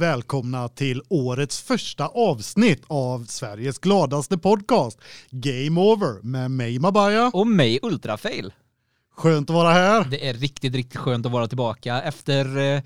och välkomna till årets första avsnitt av Sveriges gladaste podcast Game Over med mig Mabaya. Och mig Ultrafail. Skönt att vara här. Det är riktigt, riktigt skönt att vara tillbaka efter eh,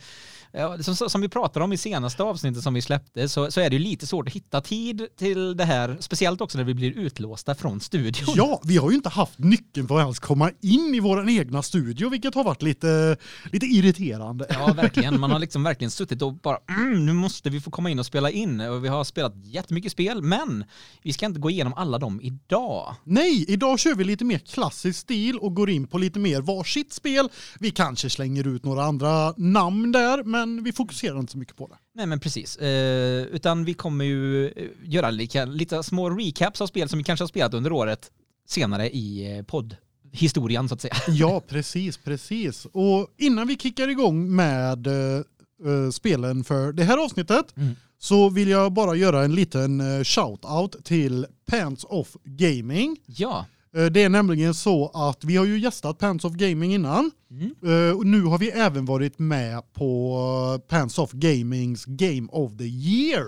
Ja, som, som vi pratade om i senaste avsnittet som vi släppte så, så är det ju lite svårt att hitta tid till det här, speciellt också när vi blir utlåsta från studion. Ja, vi har ju inte haft nyckeln för att ens komma in i vår egna studio, vilket har varit lite, lite irriterande. Ja, verkligen. Man har liksom verkligen suttit och bara, mm, nu måste vi få komma in och spela in. Och vi har spelat jättemycket spel, men vi ska inte gå igenom alla dem idag. Nej, idag kör vi lite mer klassisk stil och går in på lite mer varsitt spel. Vi kanske slänger ut några andra namn där, men men vi fokuserar inte så mycket på det. Nej men precis, eh, utan vi kommer ju eh, göra lika, lite små recaps av spel som vi kanske har spelat under året senare i eh, poddhistorien så att säga. Ja, precis, precis. Och innan vi kickar igång med uh, spelen för det här avsnittet mm. så vill jag bara göra en liten shout-out till Pants of Gaming. Ja. Eh, det är nämligen så att vi har ju gästat Pants of Gaming innan. Mm. Eh, och nu har vi även varit med på Pants of Gamings Game of the Year.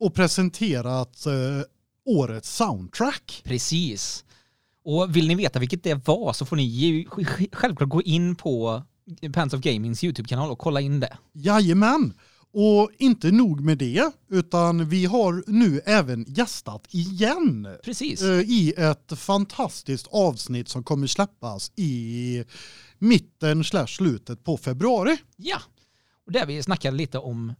Och presenterat årets soundtrack. Precis. Och vill ni veta vilket det var så får ni självklart gå in på Pants of Gamings YouTube-kanal och kolla in det. Jajamän. Och inte nog med det, utan vi har nu även gästat igen. Precis. Eh, I ett fantastiskt avsnitt som kommer släppas i mitten slash slutet på februari. Ja, och där vi snackade lite om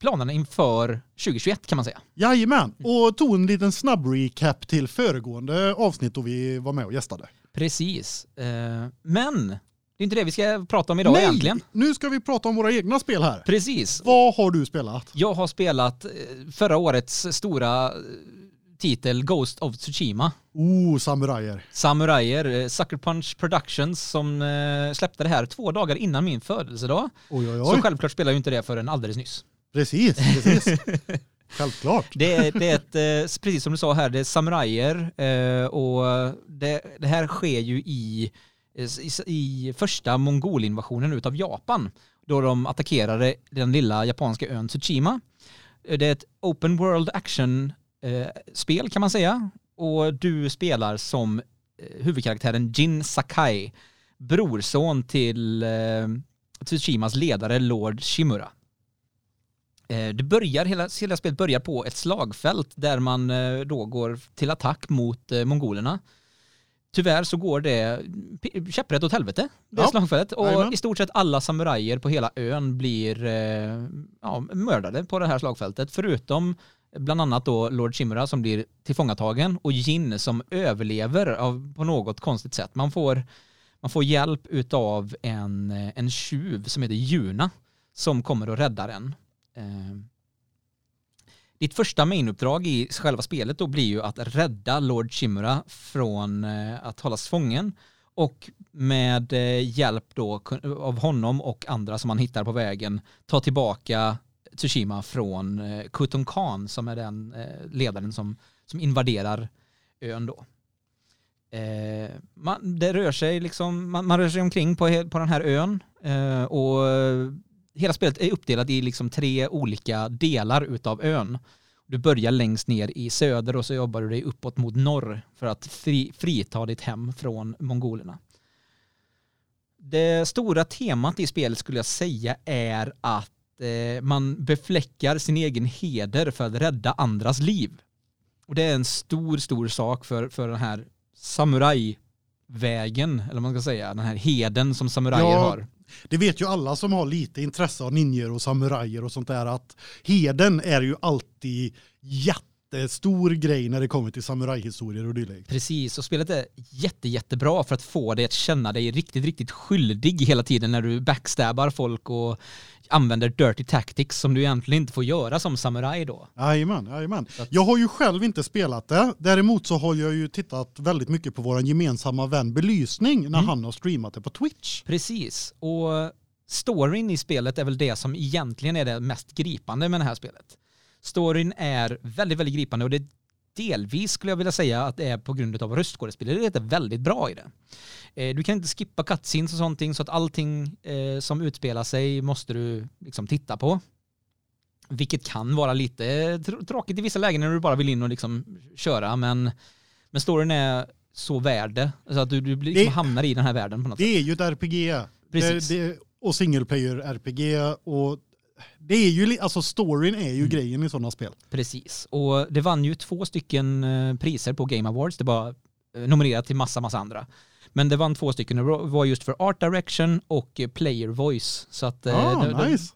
planerna inför 2021 kan man säga. Jajamän, och tog en liten snabb recap till föregående avsnitt då vi var med och gästade. Precis. Eh, men det är inte det vi ska prata om idag Nej, egentligen. nu ska vi prata om våra egna spel här. Precis. Vad har du spelat? Jag har spelat eh, förra årets stora eh, titel Ghost of Tsushima. Oh, samurajer. Samurajer. Eh, Sucker Punch Productions som släppte det här två dagar innan min födelsedag. Oj, oj, oj. Så självklart spelar jag inte det förrän alldeles nyss. Precis, precis. Självklart. Det är, det är ett, precis som du sa här, det är samurajer och det, det här sker ju i i, i första mongolinvasionen utav Japan då de attackerade den lilla japanska ön Tsushima. Eh, det är ett open world action eh, spel kan man säga och du spelar som eh, huvudkaraktären Jin Sakai, brorson till eh, Tsushimas ledare Lord Shimura. Eh, det börjar, hela, hela spelet börjar på ett slagfält där man eh, då går till attack mot eh, mongolerna Tyvärr så går det käpprätt åt helvete, det ja. slagfältet. Och Amen. i stort sett alla samurajer på hela ön blir eh, ja, mördade på det här slagfältet. Förutom bland annat då Lord Chimera som blir tillfångatagen och Jin som överlever av, på något konstigt sätt. Man får, man får hjälp utav en, en tjuv som heter Juna som kommer och räddar en. Ditt första mainuppdrag i själva spelet då blir ju att rädda Lord Chimera från eh, att hållas fången och med eh, hjälp då av honom och andra som man hittar på vägen ta tillbaka Tsushima från eh, Kutun Khan som är den ledaren som, som invaderar ön då. man, det rör sig liksom, man, man, rör sig omkring på, på den här ön och hela spelet är uppdelat i liksom tre olika delar utav ön. Du börjar längst ner i söder och så jobbar du dig uppåt mot norr för att fri, frita ditt hem från mongolerna. Det stora temat i spelet skulle jag säga är att eh, man befläckar sin egen heder för att rädda andras liv. Och det är en stor, stor sak för, för den här samurajvägen, eller vad man ska säga, den här heden som samurajer ja, har det vet ju alla som har lite intresse av ninjor och samurajer och sånt där att heden är ju alltid jättestor grej när det kommer till samurajhistorier och dylikt. Precis, och spelet är jätte, jättebra för att få dig att känna dig riktigt, riktigt skyldig hela tiden när du backstabbar folk och använder dirty tactics som du egentligen inte får göra som samuraj då. Jajamän, jajamän. Jag har ju själv inte spelat det. Däremot så har jag ju tittat väldigt mycket på vår gemensamma vän Belysning när mm. han har streamat det på Twitch. Precis, och storyn i spelet är väl det som egentligen är det mest gripande med det här spelet. Storyn är väldigt, väldigt gripande och det delvis skulle jag vilja säga att det är på grund av röstskådespeleriet är väldigt bra i det. Eh, du kan inte skippa cutscenes och sånt så att allting eh, som utspelar sig måste du liksom titta på. Vilket kan vara lite tråkigt i vissa lägen när du bara vill in och liksom köra men, men storyn är så värd det. Så att du, du liksom det, hamnar i den här världen på något det sätt. Det är ju ett RPG. Precis. Det, det, och single player RPG och det är ju alltså storyn är ju mm. grejen i sådana spel. Precis. Och det vann ju två stycken eh, priser på Game Awards. Det var eh, nominerat till massa massa andra. Men det vann två stycken. Det var just för Art Direction och Player Voice. Så att, eh, ah, det, nice.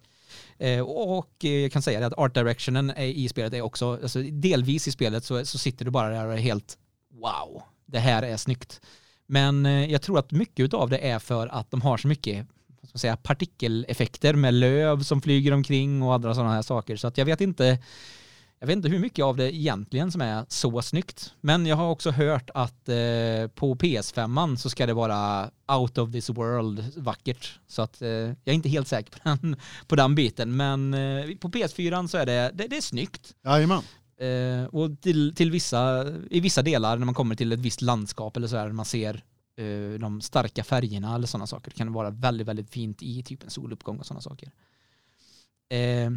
Och jag kan säga att Art Directionen i spelet är också, alltså delvis i spelet så, så sitter du bara där och är helt wow, det här är snyggt. Men jag tror att mycket av det är för att de har så mycket ska säga, partikeleffekter med löv som flyger omkring och andra sådana här saker. Så att jag vet inte jag vet inte hur mycket av det egentligen som är så snyggt. Men jag har också hört att eh, på PS5 så ska det vara out of this world vackert. Så att eh, jag är inte helt säker på den, på den biten. Men eh, på PS4 så är det, det, det är snyggt. Jajamän. Eh, och till, till vissa, i vissa delar när man kommer till ett visst landskap eller så här, man ser Eh, de starka färgerna eller sådana saker. Det kan vara väldigt, väldigt fint i typ en soluppgång och sådana saker. Eh,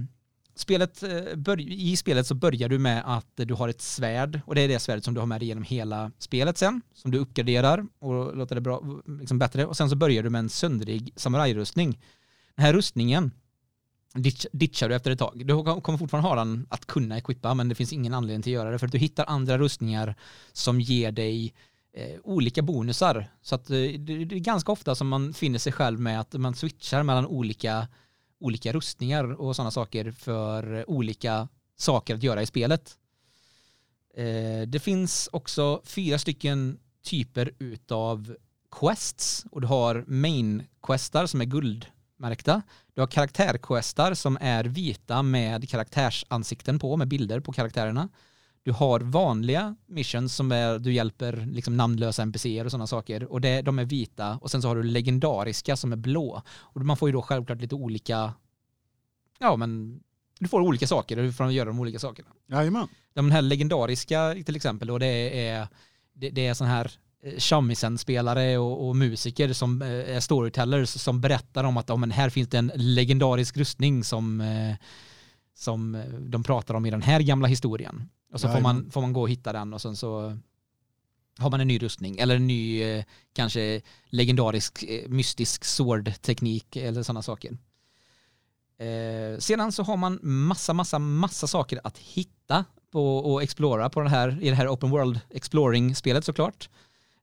spelet, eh, I spelet så börjar du med att du har ett svärd och det är det svärdet som du har med dig genom hela spelet sen som du uppgraderar och låter det bra, liksom bättre och sen så börjar du med en söndrig samurajrustning. Den här rustningen ditch, ditchar du efter ett tag. Du kommer fortfarande ha den att kunna equippa men det finns ingen anledning till att göra det för att du hittar andra rustningar som ger dig eh, olika bonusar. Så att eh, det, det, är ganska ofta som man finner sig själv med att man switchar mellan olika, olika rustningar och sådana saker för olika saker att göra i spelet. Eh, det finns också fyra stycken typer utav quests och du har main-questar som är guldmärkta. Du har karaktärquestar som är vita med karaktärsansikten på, med bilder på karaktärerna. Du har vanliga missions som är, du hjälper liksom namnlösa NPCer och sådana saker och det, de är vita och sen så har du legendariska som är blå och man får ju då självklart lite olika ja men du får olika saker för att göra de olika sakerna. Jajamän. De här legendariska till exempel och det är det, det är sån här eh, shamisen-spelare och, och, musiker som eh, är storytellers som berättar om att oh, men här finns det en legendarisk rustning som, eh, som de pratar om i den här gamla historien. Och så får man, får man gå och hitta den och sen så har man en ny rustning eller en ny eh, kanske legendarisk eh, mystisk sword-teknik eller sådana saker. Eh, sedan så har man massa, massa, massa saker att hitta på och explora på den här, i det här open world exploring-spelet såklart.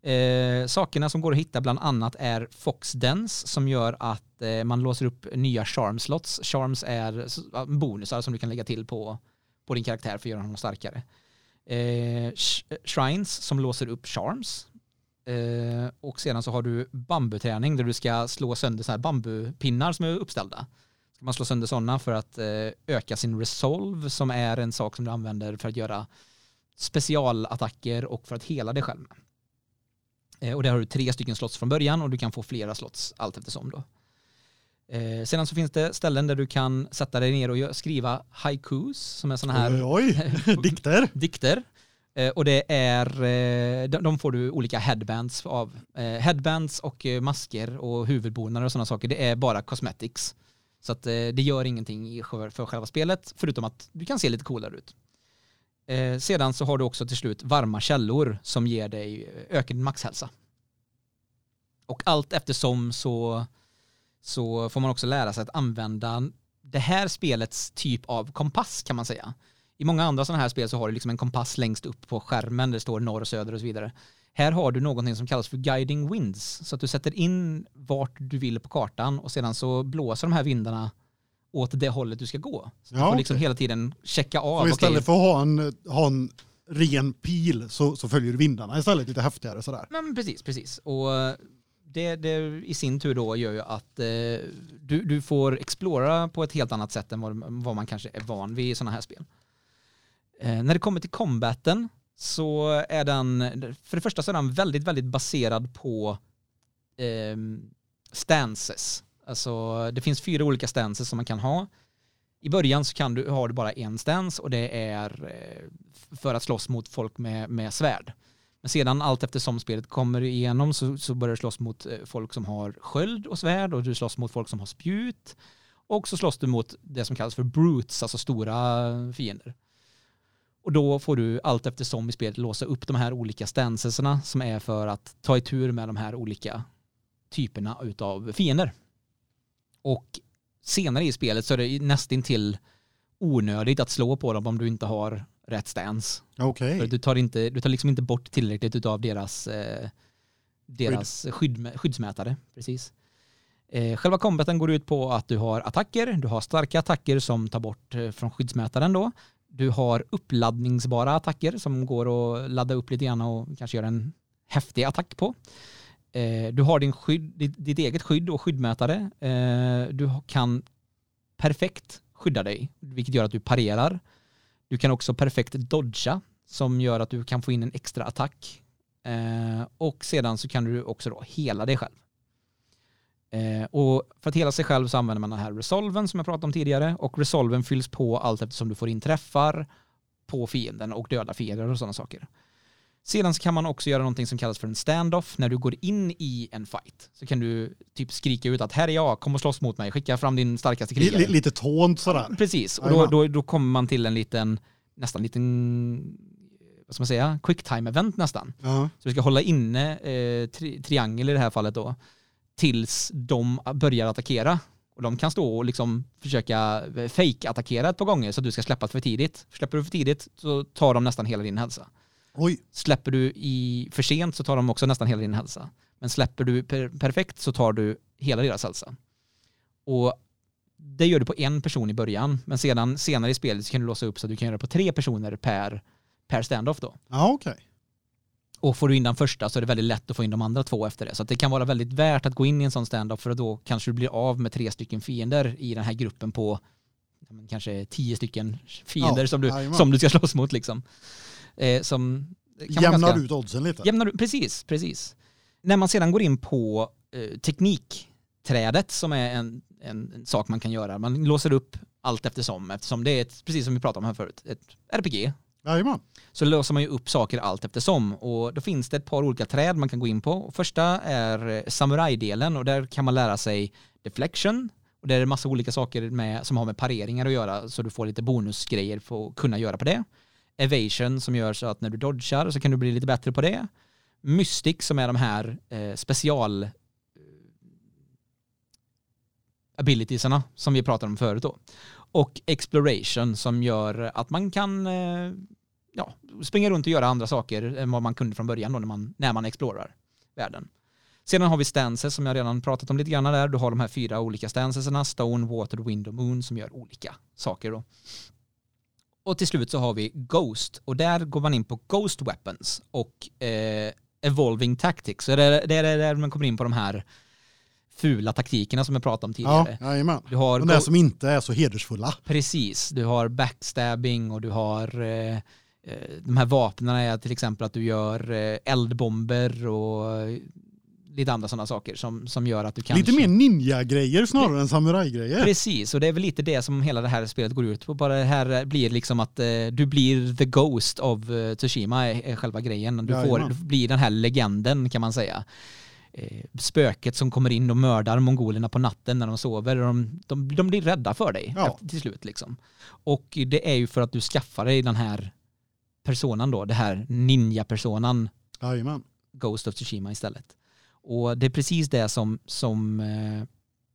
Eh, sakerna som går att hitta bland annat är Fox Dance som gör att eh, man låser upp nya charm slots. Charms är bonusar som du kan lägga till på på din karaktär för att göra honom starkare. Eh, eh, shrines som låser upp charms. Eh, och sedan så har du bambuträning där du ska slå sönder så här bambupinnar som är uppställda. Ska man slå sönder sådana för att eh, öka sin resolve som är en sak som du använder för att göra specialattacker och för att hela dig själv. Eh, och där har du tre stycken slots från början och du kan få flera slots allt eftersom då. Eh, sedan så finns det ställen där du kan sätta dig ner och skriva haikus som är sådana här oj, oj. dikter. dikter. Eh, och det är, eh, de, de, får du olika headbands av. Eh, headbands och eh, masker och huvudbonader och sådana saker, det är bara cosmetics. Så att eh, det gör ingenting för, för själva spelet, förutom att du kan se lite coolare ut. sedan så har du också till slut varma källor som ger dig ökad maxhälsa. Och allt eftersom så så får man också lära sig att använda det här spelets typ av kompass kan man säga. I många andra sådana här spel så har du liksom en kompass längst upp på skärmen där det står norr och söder och så vidare. Här har du någonting som kallas för guiding winds så att du sätter in vart du vill på kartan och sedan så blåser de här vindarna åt det hållet du ska gå. Så ja, du får liksom okay. hela tiden checka av. Så istället okay. för att ha en, ha en ren pil så, så följer du vindarna istället lite häftigare sådär. Men precis, precis. Och det, det i sin tur då gör ju att eh, du, du får explora på ett helt annat sätt än vad, vad man kanske är van vid i sådana här spel. Eh, när det kommer till combaten så är den, för det första så är den väldigt, väldigt baserad på eh, stances. Alltså det finns fyra olika stances som man kan ha. I början så kan du, har du bara en stance och det är eh, för att slåss mot folk med, med svärd. Men sedan allt eftersom spelet kommer igenom så, så börjar du slåss mot eh, folk som har sköld och svärd och du slåss mot folk som har spjut. Och så slåss du mot det som kallas för brutes, alltså stora eh, fiender. Och då får du allt eftersom i spelet låsa upp de här olika stanceserna som är för att ta tur med de här olika typerna utav fiender. Och senare i spelet så är det nästintill onödigt att slå på dem om du inte har rätt stance. Okej. För du tar, inte, du tar liksom inte bort tillräckligt av deras, eh, deras skydd, skyddsmätare. Precis. Eh, själva combaten går ut på att du har attacker, du har starka attacker som tar bort eh, från skyddsmätaren då. Du har uppladdningsbara attacker som går att ladda upp lite grann och kanske göra en häftig attack på. Eh, du har din skydd, ditt, ditt eget skydd och skyddmätare. Eh, du kan perfekt skydda dig, vilket gör att du parerar. Du kan också perfekt dodga som gör att du kan få in en extra attack. Eh, och sedan så kan du också då hela dig själv. Eh, och för att hela sig själv så använder man den här resolven som jag pratade om tidigare och resolven fylls på allt eftersom du får in träffar på fienden och döda fiender och sådana saker. Sedan så kan man också göra någonting som kallas för en standoff. När du går in i en fight så kan du typ skrika ut att här är jag, kom och slåss mot mig, skicka fram din starkaste krigare. Li- Lite tånt sådär. Precis, och då, då, då kommer man till en liten, nästan liten, vad ska man säga, quicktime-event nästan. Ja. Så vi ska hålla inne eh, tri triangel i det här fallet då, tills de börjar attackera. Och de kan stå och liksom försöka fake-attackera ett par gånger så att du ska släppa för tidigt. Släpper du för tidigt så tar de nästan hela din hälsa. Oj. Släpper du i för sent så tar de också nästan hela din hälsa. Men släpper du per perfekt så tar du hela deras hälsa. Och det gör du på en person i början, men sedan senare i spelet så kan du låsa upp så att du kan göra det på tre personer per, per standoff då. Ja, okej. Och får du in den första så är det väldigt lätt att få in de andra två efter det. Så det kan vara väldigt värt att gå in i en sån standoff för då kanske du blir av med tre stycken fiender i den här gruppen på kanske tio stycken fiender Ja, som, du, jajamän. som du ska slåss mot liksom. Eh, som kan Jämnar ganska- ut oddsen lite. Jämnar precis, precis. När man sedan går in på eh, teknikträdet som är en, en, en sak man kan göra, man låser upp allt eftersom, eftersom det är ett, precis som vi pratade om här förut, ett RPG. Jajamän. Så låser man ju upp saker allt eftersom och då finns det ett par olika träd man kan gå in på. Första är eh, samurajdelen och där kan man lära sig deflection och där är det massa olika saker med, som har med pareringar att göra så du får lite bonusgrejer för att kunna göra på det. Evasion som gör så att när du dodgar så kan du bli lite bättre på det. Mystic som är de här eh, special-abilitiesarna eh, som vi pratade om förut då. Och exploration som gör att man kan eh, ja, springa runt och göra andra saker än vad man kunde från början då när man, när man explorar världen. Sedan har vi stances som jag redan pratat om lite grann där. Du har de här fyra olika stancesarna, Stone, Water, Wind och Moon som gör olika saker då. Och till slut så har vi Ghost och där går man in på Ghost Weapons och eh, Evolving Tactics. Så det är, det är där man kommer in på de här fula taktikerna som jag pratade om Ja, tidigare. jajamän. Du har De där som inte är så hedersfulla. Precis, du har backstabbing och du har eh, eh, de här vapnen är till exempel att du gör eh, eldbomber och lite andra sådana saker som, som gör att du kan... Lite mer ninja-grejer snarare än samurajgrejer. Precis, och det är väl lite det som hela det här spelet går ut på. Bara det här blir liksom att eh, du blir the ghost av eh, Tsushima är, är själva grejen. Du, får, du blir den här legenden kan man säga. Eh, spöket som kommer in och mördar mongolerna på natten när de sover. De, de, de blir rädda för dig Ja. till slut liksom. Och det är ju för att du skaffar dig den här personan då, det här ninja-personan. Ghost of Tsushima istället. Och det är precis det som, som eh,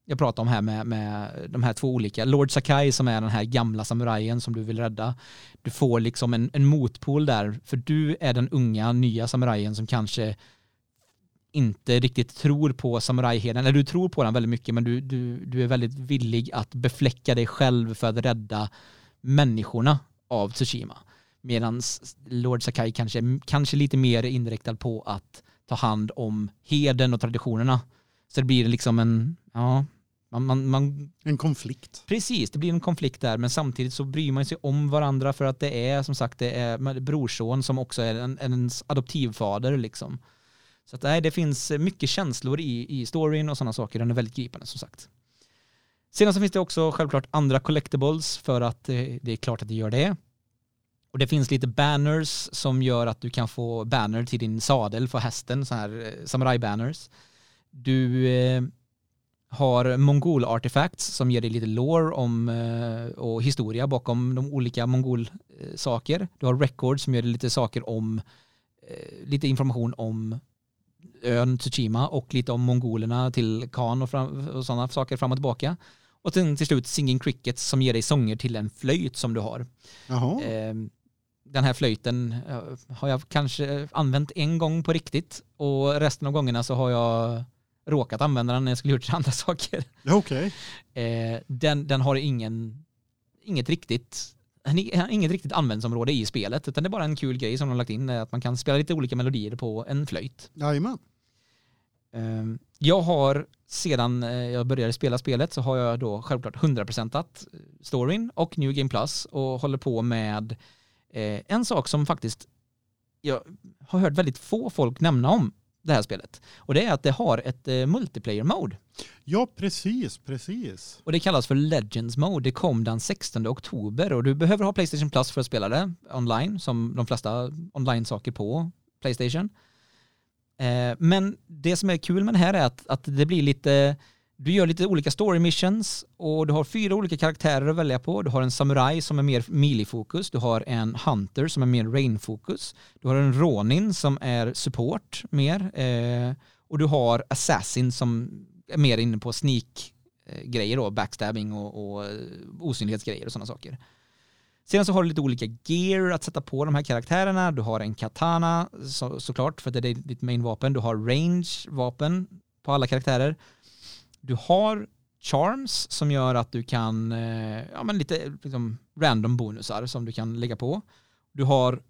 jag pratade om här med, med de här två olika. Lord Sakai som är den här gamla samurajen som du vill rädda. Du får liksom en, en motpol där, för du är den unga nya samurajen som kanske inte riktigt tror på samurajheden, eller du tror på den väldigt mycket men du, du, du är väldigt villig att befläcka dig själv för att rädda människorna av Tsushima. Medan Lord Sakai kanske kanske lite mer inriktad på att ta hand om heden och traditionerna. Så det blir liksom en, ja, man, man, man, En konflikt. precis, det blir en konflikt där, men samtidigt så bryr man sig om varandra för att det är som sagt, det är brorson som också är en, ens adoptivfader liksom. Så att nej, det finns mycket känslor i, i storyn och sådana saker, den är väldigt gripande som sagt. Sedan så finns det också självklart andra collectibles för att eh, det är klart att det gör det. Och det finns lite banners som gör att du kan få banner till din sadel för hästen, så här eh, samurai-banners. Du eh, har mongol artifacts som ger dig lite lore om, eh, och historia bakom de olika mongol-saker. Du har records som ger dig lite saker om, eh, lite information om ön Tsushima och lite om mongolerna till Khan och, fram, och sådana saker fram och tillbaka. Och sen till slut Singing Crickets som ger dig sånger till en flöjt som du har. Jaha. Den här flöjten eh, har jag kanske använt en gång på riktigt och resten av gångerna så har jag råkat använda den när jag skulle gjort andra saker. Okej. Eh, den, den har ingen, inget riktigt inget riktigt användningsområde i spelet utan det är bara en kul grej som de har lagt in att man kan spela lite olika melodier på en flöjt. Jajamän. Ehm, Jag har sedan eh, jag började spela spelet så har jag då självklart 100%at storyn och New Game Plus och håller på med eh, en sak som faktiskt jag har hört väldigt få folk nämna om det här spelet. Och det är att det har ett eh, multiplayer mode. Ja, precis, precis. Och det kallas för Legends Mode. Det kom den 16 oktober och du behöver ha Playstation Plus för att spela det online, som de flesta online-saker på Playstation. Eh, men det som är kul med det här är att, att det blir lite, du gör lite olika story missions och du har fyra olika karaktärer att välja på. Du har en samurai som är mer melee-fokus, du har en hunter som är mer rain-fokus, du har en ronin som är support mer eh, och du har assassin som är mer inne på sneak-grejer då, backstabbing och, och eh, osynlighetsgrejer och sådana saker. Sedan så har du lite olika gear att sätta på de här karaktärerna. Du har en katana så, såklart för att det är ditt main-vapen. Du har range-vapen på alla karaktärer. Du har charms som gör att du kan, eh, ja men lite liksom, random bonusar som du kan lägga på. Du har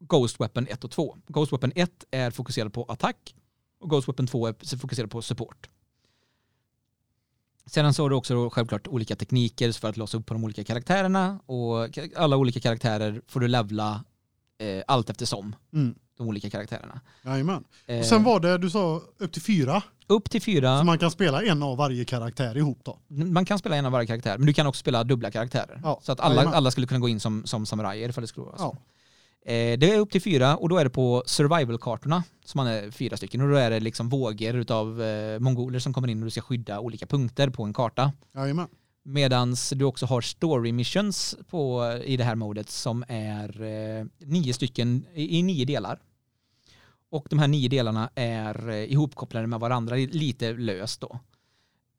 Ghost Weapon 1 och 2. Ghost Weapon 1 är fokuserad på attack och Ghost Weapon 2 är fokuserad på support. Sedan så har du också självklart olika tekniker för att låsa upp på de olika karaktärerna och alla olika karaktärer får du levla eh, allt eftersom Mm. de olika karaktärerna. Jajamän. Eh, Och sen var det, du sa, upp till fyra. Upp till fyra, Så man kan spela en av varje karaktär ihop då. man kan spela en av varje karaktär men du kan också spela dubbla karaktärer. Ja, Så att alla, jajamän. alla skulle kunna gå in som, som samurajer för det skulle vara så. Ja. Eh, det är upp till fyra och då är det på survival-kartorna som man är fyra stycken och då är det liksom vågor av eh, mongoler som kommer in och du ska skydda olika punkter på en karta. Jajamän. Medan du också har story missions på, i det här modet som är eh, nio stycken i, i nio delar. Och de här nio delarna är eh, ihopkopplade med varandra lite löst då.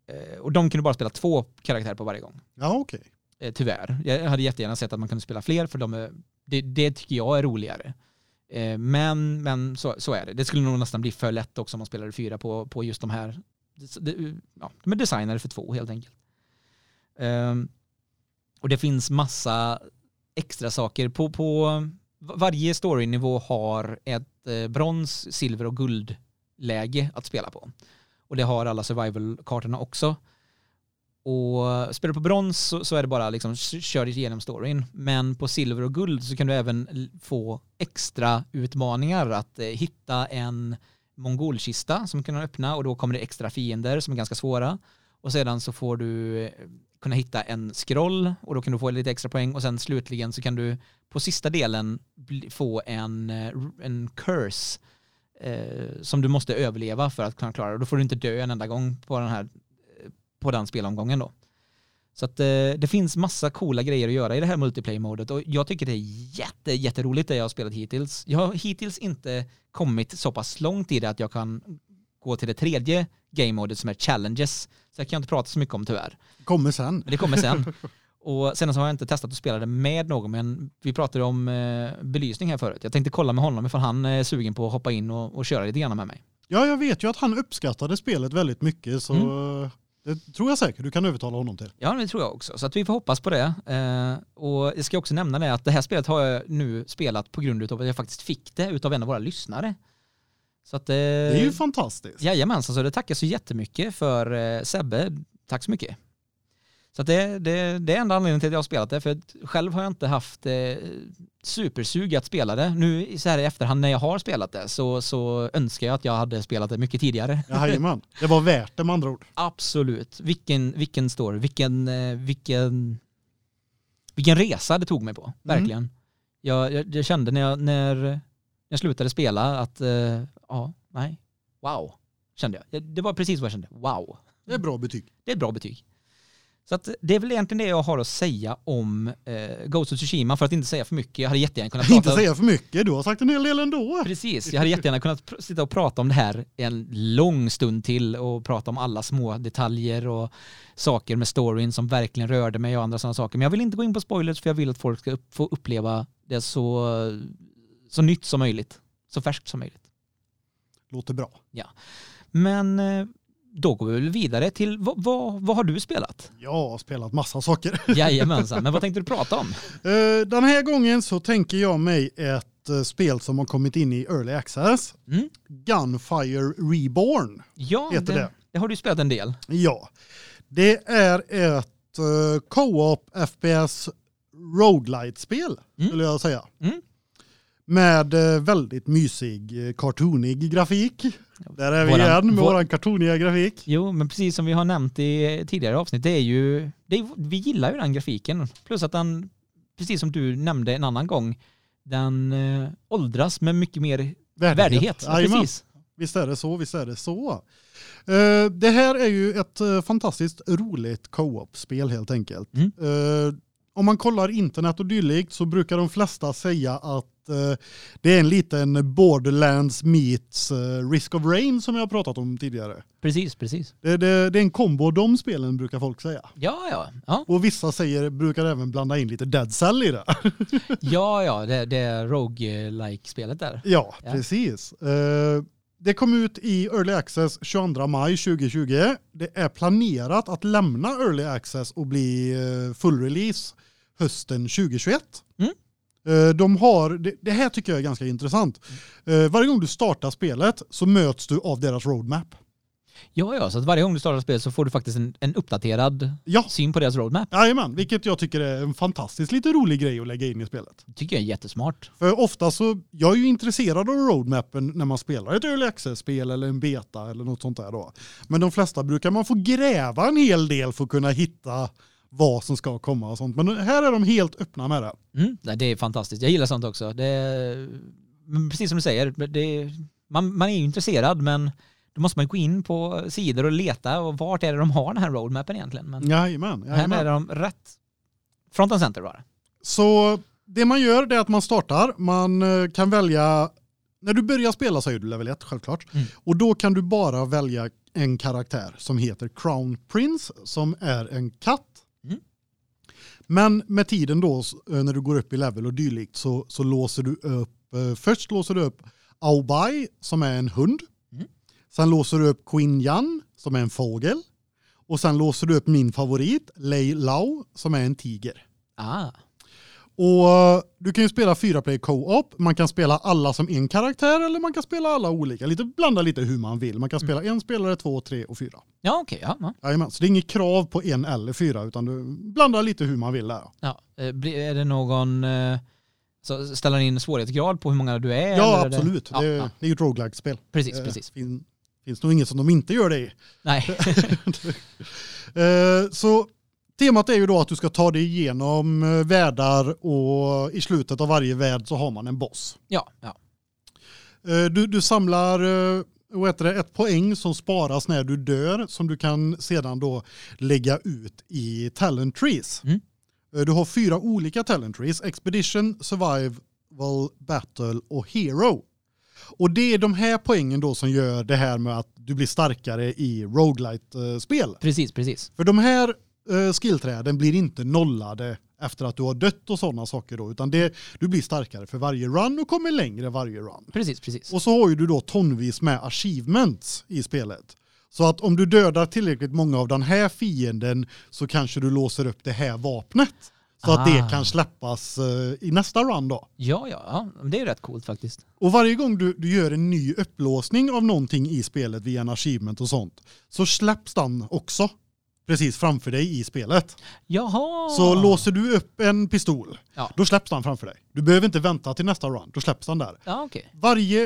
Eh, och de kunde bara spela två karaktärer på varje gång. Ja, okej. Eh, tyvärr. Jag hade jättegärna sett att man kunde spela fler för de är, det, det tycker jag är roligare. Men men så, så är det. Det skulle nog nästan bli för lätt också om man spelade fyra på, på just de här. Ja, de är designade för två helt enkelt. Ehm, och det finns massa extra saker. På, på varje storynivå har ett eh, brons, silver och guldläge att spela på. Och det har alla survival-kartorna också. Och spelar du på brons så, så är det bara liksom kör dig igenom storyn. Men på silver och guld så kan du även få extra utmaningar att eh, hitta en mongolkista som kan öppna och då kommer det extra fiender som är ganska svåra. Och sedan så får du eh, kunna hitta en scroll och då kan du få lite extra poäng och sen slutligen så kan du på sista delen få en, eh, en curse eh, som du måste överleva för att kunna klara det. Då får du inte dö en enda gång på den här eh, på den spelomgången då. Så att eh, det finns massa coola grejer att göra i det här multiplayer-modet och jag tycker det är jätte, jätteroligt det jag har spelat hittills. Jag har hittills inte kommit så pass långt i det att jag kan gå till det tredje game-modet som är challenges. Så jag kan inte prata så mycket om tyvärr. Kommer sen. Men det kommer sen. Och sen så har jag inte testat att spela det med någon, men vi pratade om eh, belysning här förut. Jag tänkte kolla med honom ifall han är sugen på att hoppa in och, och köra lite grann med mig. Ja, jag vet ju att han uppskattade spelet väldigt mycket så Mm. det tror jag säkert du kan övertala honom till. Ja, det tror jag också. Så att vi får hoppas på det. Eh, och jag ska också nämna det att det här spelet har jag nu spelat på grund av att jag faktiskt fick det utav en av våra lyssnare. Så att, eh, Det är ju fantastiskt. Jajamensan, så det tackar så jättemycket för eh, Sebbe. Tack så mycket. Så det, det, det är enda anledningen till att jag har spelat det, för själv har jag inte haft eh, supersug att spela det. Nu så här i efterhand när jag har spelat det så, så önskar jag att jag hade spelat det mycket tidigare. Jajamän. Det var värt det med andra ord. Absolut. Vilken, vilken story, vilken, eh, vilken, vilken resa det tog mig på, verkligen. Jag, jag, jag kände när jag, när jag slutade spela att, eh, ja, nej, wow, kände jag. Det var precis vad jag kände, wow. Det är bra betyg. Det är ett bra betyg. Så att det är väl egentligen det jag har att säga om eh, Ghost of Tsushima för att inte säga för mycket. Jag hade jättegärna kunnat prata... Inte säga för mycket, du har sagt en hel del ändå. Precis, jag hade jättegärna kunnat sitta och prata om det här en lång stund till och prata om alla små detaljer och saker med storyn som verkligen rörde mig och andra sådana saker. Men jag vill inte gå in på spoilers för jag vill att folk ska upp, få uppleva det så, så nytt som möjligt. Så färskt som möjligt. Låter bra. Men eh, då går vi väl vidare till vad, vad, vad har du spelat? Jag har spelat massa saker. Jajamensan, men vad tänkte du prata om? Eh, Den här gången så tänker jag mig ett eh, spel som har kommit in i Early Access. Mm? Gunfire Reborn Ja, heter det. det har du spelat en del. Ja, det är ett uh, co-op FPS roguelite-spel Mm. skulle jag säga. Mm. Med eh, väldigt mysig, eh, cartoonig grafik. Där är vi Våran- igen med vår- våran cartooniga grafik. Jo, men precis som vi har nämnt i tidigare avsnitt, det är ju, det är, vi gillar ju den grafiken. Plus att den, precis som du nämnde en annan gång, den eh, åldras med mycket mer värdighet. Jajamän. precis. Visst är det så, visst är det så. Eh, det här är ju ett eh, fantastiskt roligt co-op-spel helt enkelt. Mm. Om man kollar internet och dylikt så brukar de flesta säga att eh, det är en liten Borderlands meets eh, Risk of Rain som jag har pratat om tidigare. Precis, precis. Det, det, det är en kombo av de spelen brukar folk säga. Ja, ja. Ja, Och vissa säger, brukar även blanda in lite Dead Cell i det. ja, ja det, det är rogue-like-spelet där. Ja, Ja. precis. Eh, det kom ut i Early Access 22 maj 2020. Det är planerat att lämna Early Access och bli eh, full release hösten 2021. Mm. Eh, De har, det, det här tycker jag är ganska intressant. Eh, Varje gång du startar spelet så möts du av deras roadmap. Ja, ja, så att varje gång du startar spel så får du faktiskt en, en uppdaterad Ja, syn på deras roadmap. jajamän, vilket jag tycker är en fantastiskt lite rolig grej att lägga in i spelet. Det tycker jag är jättesmart. För ofta så, jag är ju intresserad av roadmappen när man spelar ett early access-spel eller en beta eller något sånt där då. Men de flesta brukar man få gräva en hel del för att kunna hitta vad som ska komma och sånt. Men här är de helt öppna med det. Mm, nej, det är fantastiskt. Jag gillar sånt också. Det precis som du säger, det man, man är ju intresserad men då måste man gå in på sidor och leta och vart är det de har den här roadmappen egentligen. Men Jajamän, här jajamän. är de rätt front and center bara. Så det man gör det är att man startar, man eh, kan välja, när du börjar spela så är du level 1 självklart. Mm. Och då kan du bara välja en karaktär som heter Crown Prince som är en katt. Men med tiden då eh, när du går upp i level och dylikt så, så låser du upp, eh, först låser du upp Aubai som är en hund. Mm. Sen låser du upp Queen Yan som är en fågel. Och sen låser du upp min favorit, Lei Lau, som är en tiger. Ah, Och eh, du kan ju spela fyra player co-op, man kan spela alla som en karaktär eller man kan spela alla olika, lite blanda lite hur man vill. Man kan spela en spelare, två, tre och fyra. ja okej, ja. ja. Jajamän, så det är inget krav på en eller fyra utan du blandar lite hur man vill där. ja. eh, Är det någon, eh, så ställer in svårighetsgrad på hur många du är? Ja, det- absolut. Det, ja. det är ju ett roguelike-spel. Precis, Eh, precis. Fin, finns nog inget som de inte gör det i. Nej, Så temat är ju då att du ska ta dig igenom eh, världar och i slutet av varje värld så har man en boss. ja, ja. Eh, Du, du samlar eh, vad heter det, ett poäng som sparas när du dör som du kan sedan då lägga ut i talent trees. Mm. Du har fyra olika talent trees, expedition, survival, battle och hero. Och det är de här poängen då som gör det här med att du blir starkare i roguelite-spel. Precis, precis. För de här skillträden blir inte nollade efter att du har dött och sådana saker då, utan det, du blir starkare för varje run och kommer längre varje run. Precis, precis. Och så har ju du då tonvis med achievements i spelet. Så att om du dödar tillräckligt många av den här fienden så kanske du låser upp det här vapnet. Så att det Ah. kan släppas eh, i nästa run då. Ja, ja, ja. Det är rätt coolt faktiskt. Och varje gång du, du gör en ny upplåsning av någonting i spelet via en achievement och sånt så släpps den också. Precis framför dig i spelet. Jaha! Så låser du upp en pistol, Ja. då släpps den framför dig. Du behöver inte vänta till nästa run, då släpps den där. Ja, okej. Varje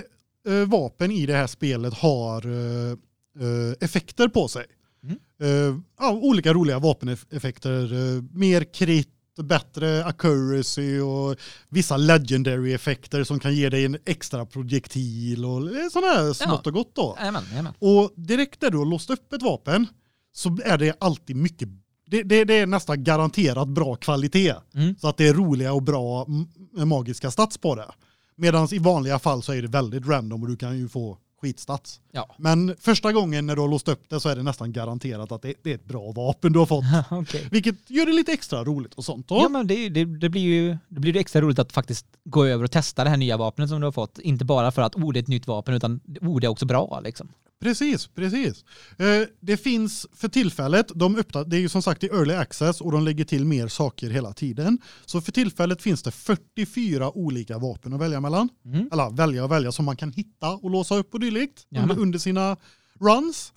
eh, vapen i det här spelet har eh, eh, effekter på sig. Mm. Eh, ja, olika roliga vapeneffekter, eh, mer krit, bättre accuracy och vissa legendary effekter som kan ge dig en extra projektil och sådana här smått och gott då. Jajamän, jajamän. Och direkt när du har låst upp ett vapen så är det alltid mycket det, det, det är nästan garanterat bra kvalitet. Mm. Så att det är roliga och bra m- magiska stats på det. Medan i vanliga fall så är det väldigt random och du kan ju få skitstats. Ja. Men första gången när du har låst upp det så är det nästan garanterat att det, det är ett bra vapen du har fått. okej. Vilket gör det lite extra roligt och sånt då. Ja men det, det, det blir ju det blir extra roligt att faktiskt gå över och testa det här nya vapnet som du har fått. Inte bara för att oh det är ett nytt vapen utan oh det är också bra liksom. Precis, precis. Eh, det finns för tillfället, de öppnar, det är ju som sagt i early access och de lägger till mer saker hela tiden. Så för tillfället finns det 44 olika vapen att välja mellan. Mm. Eller välja och välja som man kan hitta och låsa upp och dylikt under, Jajamän. under sina runs.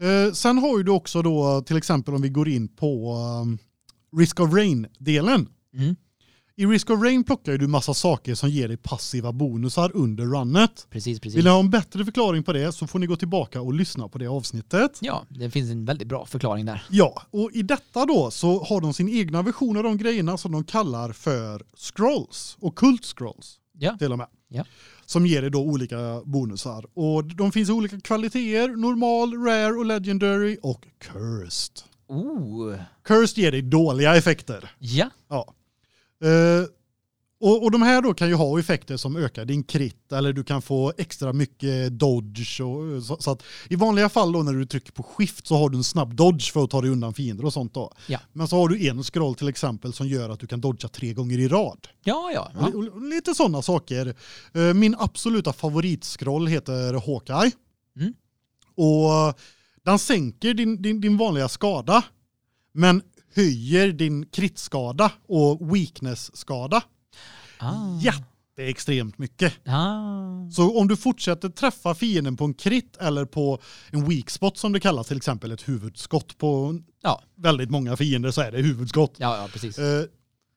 Eh, sen har ju du också då till exempel om vi går in på um, Risk of Rain-delen. Mm. I Risk of Rain plockar du massa saker som ger dig passiva bonusar under runnet. Precis, precis. Vill ni ha en bättre förklaring på det så får ni gå tillbaka och lyssna på det avsnittet. Ja, det finns en väldigt bra förklaring där. Ja, och i detta då så har de sin egna version av de grejerna som de kallar för scrolls och kult scrolls Ja. till och med. Ja. Som ger dig då olika bonusar och de finns i olika kvaliteter, normal, rare och legendary och cursed. Oh. Cursed ger dig dåliga effekter. Ja. Ja. Eh, och, och de här då kan ju ha effekter som ökar din krit eller du kan få extra mycket dodge och så, så att i vanliga fall då när du trycker på shift så har du en snabb dodge för att ta dig undan fiender och sånt då. Ja. Men så har du en scroll till exempel som gör att du kan dodga tre gånger i rad. Ja, ja. Och ja. li- och Lite sådana saker. Eh, Min absoluta favoritscroll heter Hawkeye. Mm. Och den sänker din, din, din vanliga skada men höjer din kritskada och weakness-skada Ah. jätteextremt mycket. Ah. Så om du fortsätter träffa fienden på en krit eller på en weak spot som det kallas, till exempel ett huvudskott på Ja. väldigt många fiender så är det huvudskott. Ja, ja, precis. Eh,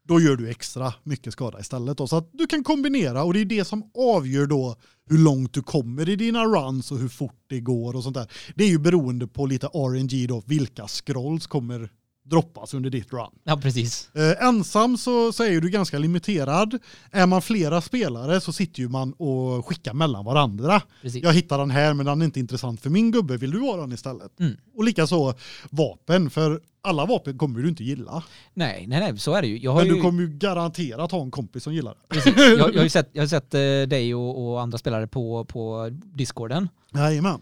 Då gör du extra mycket skada istället. Då. Så att du kan kombinera och det är det som avgör då hur långt du kommer i dina runs och hur fort det går och sånt där. Det är ju beroende på lite RNG då, vilka scrolls kommer droppas under ditt run. Ja, precis. Eh, ensam så, så är du ganska limiterad. Är man flera spelare så sitter ju man och skickar mellan varandra. precis. Jag hittar den här men den är inte intressant för min gubbe, vill du ha den istället? Mm. Och likaså vapen, för alla vapen kommer du inte gilla. Nej, nej, nej, så är det ju. Men ju, du kommer ju garanterat ha en kompis som gillar det. precis. Jag, jag har ju sett, jag har sett eh, dig och, och andra spelare på, på Discorden. Jajamän.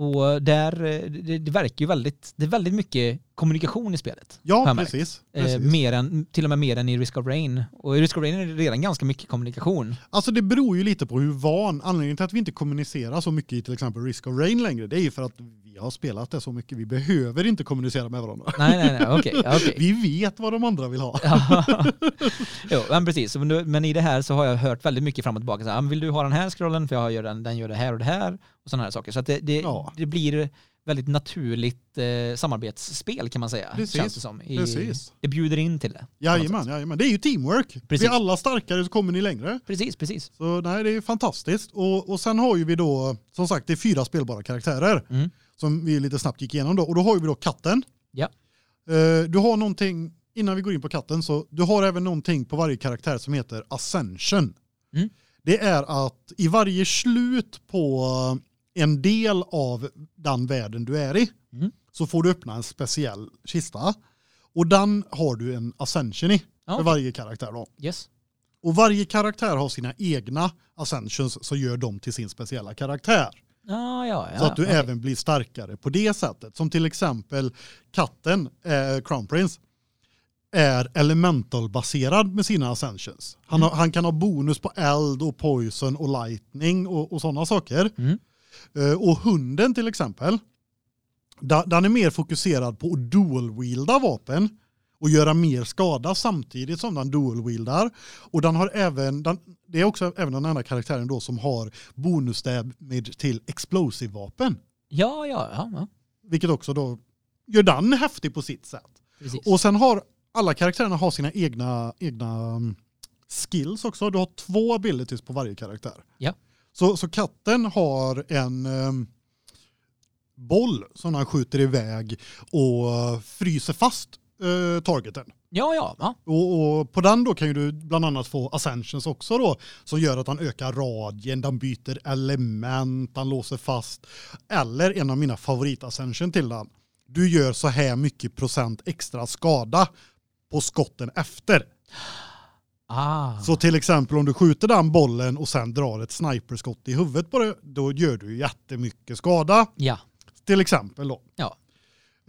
Och där, eh, det, det verkar ju väldigt, det är väldigt mycket kommunikation i spelet. Ja, märkt. precis. Eh, precis. mer än, till och med mer än i Risk of Rain. Och i Risk of Rain är det redan ganska mycket kommunikation. Alltså det beror ju lite på hur van, anledningen till att vi inte kommunicerar så mycket i till exempel Risk of Rain längre, det är ju för att vi har spelat det så mycket, vi behöver inte kommunicera med varandra. Nej, nej, nej, okej. ja, okej. Vi vet vad de andra vill ha. Jo, men precis. Men, i det här så har jag hört väldigt mycket fram och tillbaka. Så här, "Ah, vill du ha den här scrollen för jag gör den, den gör det här och det här. Och sådana här saker. Så det, det, Ja. det blir väldigt naturligt eh, samarbetsspel kan man säga. Precis, Känns det som. I, precis. Det bjuder in till det. Jajamän, jajamän. Det är ju teamwork. Precis. Blir alla starkare så kommer ni längre. Precis, precis. Så nej, det är fantastiskt. Och, och sen har ju vi då, som sagt, det är fyra spelbara karaktärer Mm. Som vi lite snabbt gick igenom då. Och då har vi då katten. Ja. Eh, Du har någonting, innan vi går in på katten, så du har även någonting på varje karaktär som heter Ascension. Mm. Det är att i varje slut på en del av den världen du är i Mm. så får du öppna en speciell kista. Och den har du en Ascension i Ja, för varje karaktär då. Yes. Och varje karaktär har sina egna ascensions så gör de till sin speciella karaktär. Ah, ja, ja. så att du okej. även blir starkare på det sättet. Som till exempel katten, eh, Crown Prince, är elemental-baserad med sina ascensions. Han, har, han kan ha bonus på eld och poison och lightning och, och sådana saker. Mm. Eh, och hunden till exempel, den är mer fokuserad på att dual-wielda vapen och göra mer skada samtidigt som den dual-wieldar. Och den har även, den, det är också även den enda karaktären då som har bonus damage till explosive vapen. Ja, ja, ja. ja. Vilket också då gör den häftig på sitt sätt. Precis. Och sen har alla karaktärerna har sina egna, egna mm, skills också. Du har två abilities på varje karaktär. Ja. Så, så katten har en um, boll som han skjuter iväg och fryser fast uh, targeten. Ja, ja. ja. Och, och, på den då kan du bland annat få ascensions också då som gör att han ökar radien, den byter element, han låser fast eller en av mina favorit ascension till den. Du gör så här mycket procent extra skada på skotten efter. Ah. Så till exempel om du skjuter den bollen och sen drar ett sniperskott i huvudet på det, då gör du jättemycket skada. Ja. Till exempel då. Ja.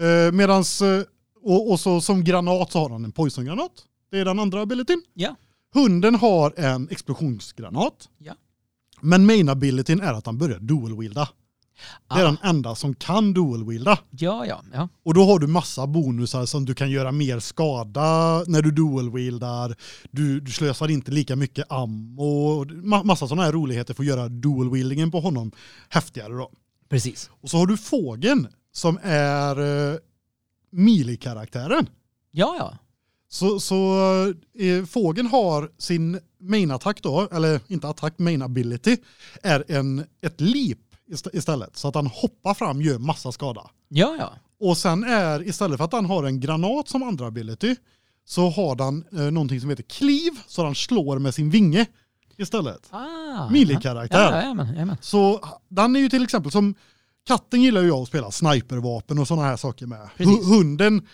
Eh, medans, eh, och, och så som granat så har han en poisongranat. Det är den andra abilityn. Ja. Hunden har en explosionsgranat. Ja. Men main abilityn är att han börjar dual-wielda. Det är Ah. den enda som kan dual-wielda. Ja, ja, ja. Och då har du massa bonusar som du kan göra mer skada när du dual-wieldar. Du, du slösar inte lika mycket ammo. Ma massa sådana här roligheter för att göra dual-wieldingen på honom häftigare då. Precis. Och så har du fågeln som är melee-karaktären. Ja, ja. Så, så eh, fågeln har sin main-attack då, eller inte attack, main-ability, är en, ett leap ist- istället. Så att han hoppar fram gör massa skada. Ja, ja. Och sen är, istället för att han har en granat som andra ability, så har han eh, någonting som heter cleave, så han slår med sin vinge istället. Ah. Melee-karaktär. Ja, ja, ja, ja, Så den är ju till exempel som, katten gillar ju jag att spela snipervapen och sådana här saker med. Precis. Hu- Hunden,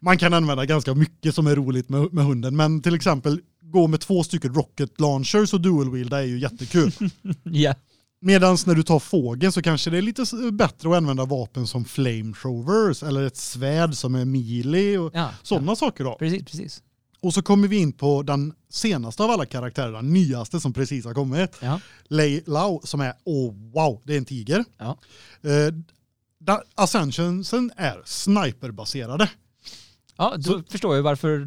man kan använda ganska mycket som är roligt med, med hunden, men till exempel gå med två stycken rocket launchers och dual wielda är ju jättekul. ja. Medan när du tar fågeln så kanske det är lite bättre att använda vapen som flamethrowers eller ett svärd som är melee och ja. sådana saker då. Precis, precis. Och så kommer vi in på den senaste av alla karaktärer, den nyaste som precis har kommit. Ja. Lei Lao som är, oh wow, det är en tiger. Ja. Eh, Ascensionsen är sniperbaserade. Ja, då Så- förstår jag varför,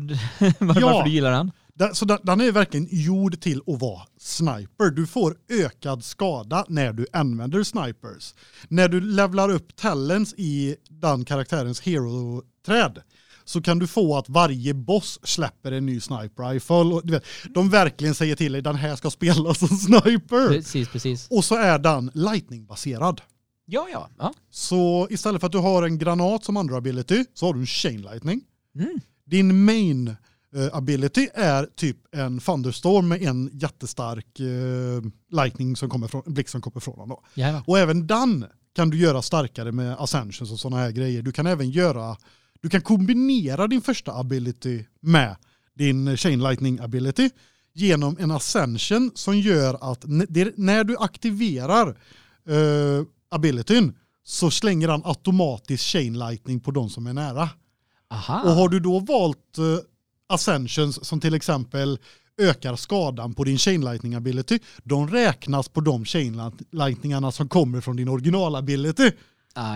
varför Ja. du gillar den. Da- Så den, den är verkligen gjord till att vara sniper. Du får ökad skada när du använder snipers. När du levlar upp talents i den karaktärens hero-träd så kan du få att varje boss släpper en ny sniper rifle. Och, du vet, de verkligen säger till dig den här ska spelas som sniper. Precis, precis. Och så är den lightning-baserad. Ja, ja. ja. Så istället för att du har en granat som andra ability så har du en chain lightning. Mm. Din main eh, ability är typ en thunderstorm med en jättestark eh, lightning som kommer från blixt som kommer från. Ja, Och även den kan du göra starkare med ascensions och sådana här grejer. Du kan även göra du kan kombinera din första ability med din chain lightning ability genom en ascension som gör att när du aktiverar uh, abilityn så slänger han automatiskt chain lightning på de som är nära. Aha. Och har du då valt uh, ascensions som till exempel ökar skadan på din chain lightning ability, de räknas på de chain lightningarna som kommer från din original ability.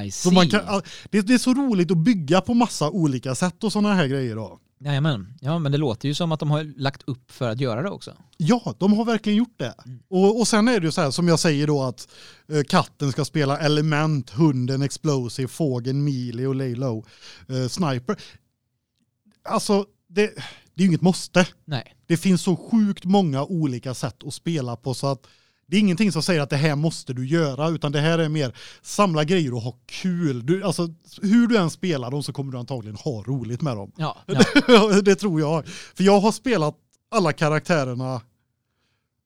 I Så see. man kan, det, det är så roligt att bygga på massa olika sätt och sådana här grejer då. Jajamän. Ja, men det låter ju som att de har lagt upp för att göra det också. Ja, de har verkligen gjort det. Mm. Och, och sen är det ju så här som jag säger då att eh, katten ska spela element, hunden explosive, fågeln melee och lay low, eh, sniper. Alltså det, det är ju inget måste. Nej. Det finns så sjukt många olika sätt att spela på så att det är ingenting som säger att det här måste du göra utan det här är mer samla grejer och ha kul. Du, alltså, hur du än spelar dem så kommer du antagligen ha roligt med dem. Ja, ja. det tror jag. För jag har spelat alla karaktärerna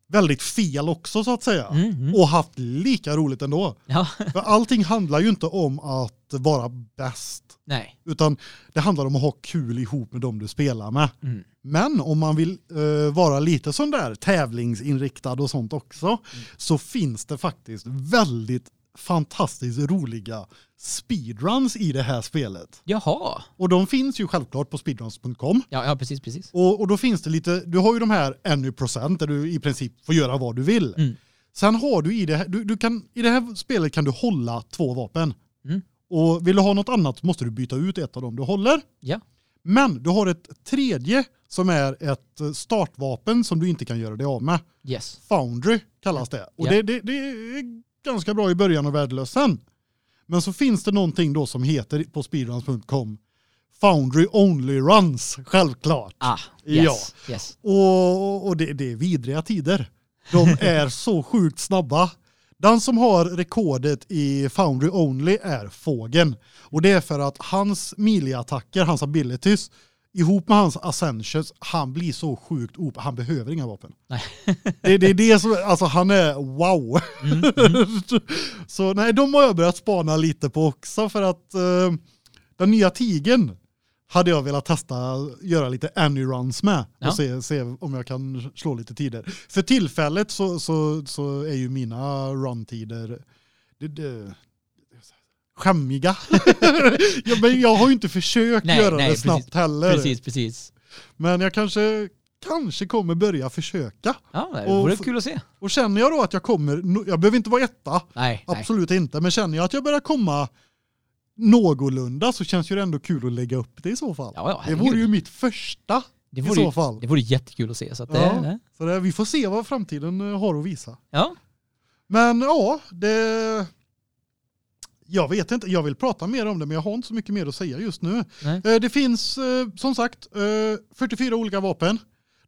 väldigt fel också så att säga. Mm, mm. Och haft lika roligt ändå. ja. För allting handlar ju inte om att vara bäst. Nej. Utan det handlar om att ha kul ihop med dem du spelar med. Mm. Men om man vill eh, vara lite sån där tävlingsinriktad och sånt också så finns det faktiskt väldigt fantastiskt roliga speedruns i det här spelet. Jaha. Och de finns ju självklart på speedruns.com. Ja, ja precis, precis. Och, och då finns det lite, du har ju de här any procent där du i princip får göra vad du vill. Mm. Sen har du i det här, du, du kan, i det här spelet kan du hålla två vapen. Mm. Och vill du ha något annat måste du byta ut ett av dem du håller. Ja. Men du har ett tredje som är ett startvapen som du inte kan göra dig av med. Yes. Foundry kallas det. Och Ja. det, det, det är ganska bra i början och värdelöst sen. Men så finns det någonting då som heter på speedruns.com Foundry Only Runs, självklart. Ah, Ja. yes, yes. Och, och det, det är vidriga tider. De är så sjukt snabba. Den som har rekordet i Foundry Only är Fågeln. Och det är för att hans melee-attacker, hans abilities, ihop med hans ascensions, han blir så sjukt op. Han behöver inga vapen. Nej. det, det är det som, alltså han är wow. så nej, de har jag börjat spana lite på också för att eh, den nya tigen hade jag velat testa göra lite any runs med Ja. och se, se om jag kan slå lite tider. För tillfället så, så, så är ju mina run-tider det, det, skämmiga. ja, men jag har ju inte försökt Nej, göra nej, det snabbt precis. heller. Precis, precis. Men jag kanske, kanske kommer börja försöka. Ja, det vore kul att se. Och känner jag då att jag kommer, jag behöver inte vara etta, Nej, nej. absolut inte, men känner jag att jag börjar komma någorlunda så känns ju det ändå kul att lägga upp det i så fall. Ja, ja, det vore ju mitt första det i vore, så ju- fall. Det vore jättekul att se. Så att det, Ja. det, Så det, vi får se vad framtiden eh, har att visa. ja. Men ja, det... Jag vet inte, jag vill prata mer om det men jag har inte så mycket mer att säga just nu. Nej. Eh, Det finns eh, som sagt eh, 44 olika vapen.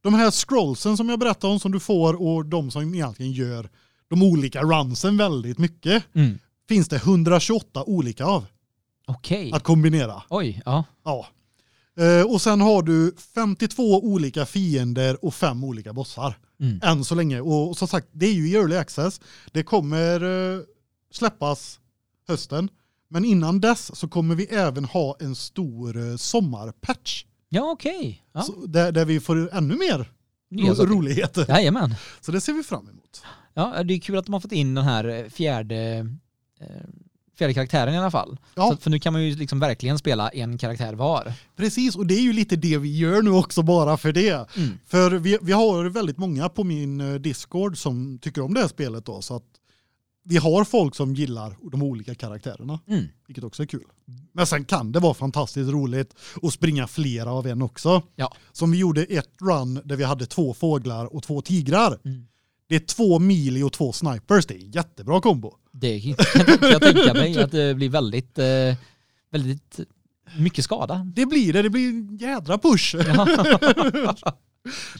De här scrollsen som jag berättade om som du får och de som egentligen gör de olika runsen väldigt mycket Mm. finns det 128 olika av Okej. att kombinera. Oj, ja. Ja. Eh, Och sen har du 52 olika fiender och fem olika bossar. Mm. Än så länge. Och som sagt, det är ju i early access. Det kommer eh, släppas hösten. Men innan dess så kommer vi även ha en stor eh, sommarpatch. Ja, okej. Ja. Så där, där vi får ännu mer Nya ro saker. roligheter. Jajamän. Så det ser vi fram emot. Ja, det är kul att de har fått in den här eh, fjärde, eh, fjärde karaktären i alla fall. Ja. Så, för nu kan man ju liksom verkligen spela en karaktär var. Precis, och det är ju lite det vi gör nu också bara för det. Mm. För vi, vi har väldigt många på min eh, Discord som tycker om det här spelet då. Så att vi har folk som gillar de olika karaktärerna. Mm. Vilket också är kul. Men sen kan det vara fantastiskt roligt att springa flera av en också. Ja. Som vi gjorde ett run där vi hade två fåglar och två tigrar. Mm. Det är två mili och två snipers. Det är jättebra kombo. Det kan jag tänka mig att det blir väldigt, eh, väldigt mycket skada. Det blir det. Det blir en jädra push.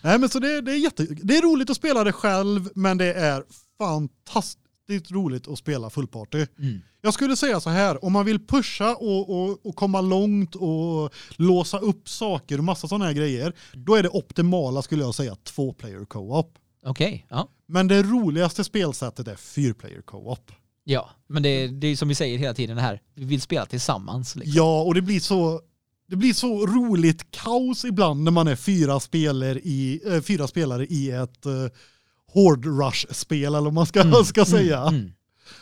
Nej men så det, det är jätte, det är roligt att spela det själv men det är fantastiskt roligt att spela fullparty. Mm. Jag skulle säga så här, om man vill pusha och, och, och komma långt och låsa upp saker och massa sådana här grejer, då är det optimala skulle jag säga två player co-op. Okej, ja. Men det roligaste spelsättet är fyr player co-op. Ja, men det, det är som vi säger hela tiden här, vi vill spela tillsammans. Liksom. Ja, och det blir så det blir så roligt kaos ibland när man är fyra spelare i äh, fyra spelare i ett uh, hård rush spel eller vad man ska ska säga. Mm, mm.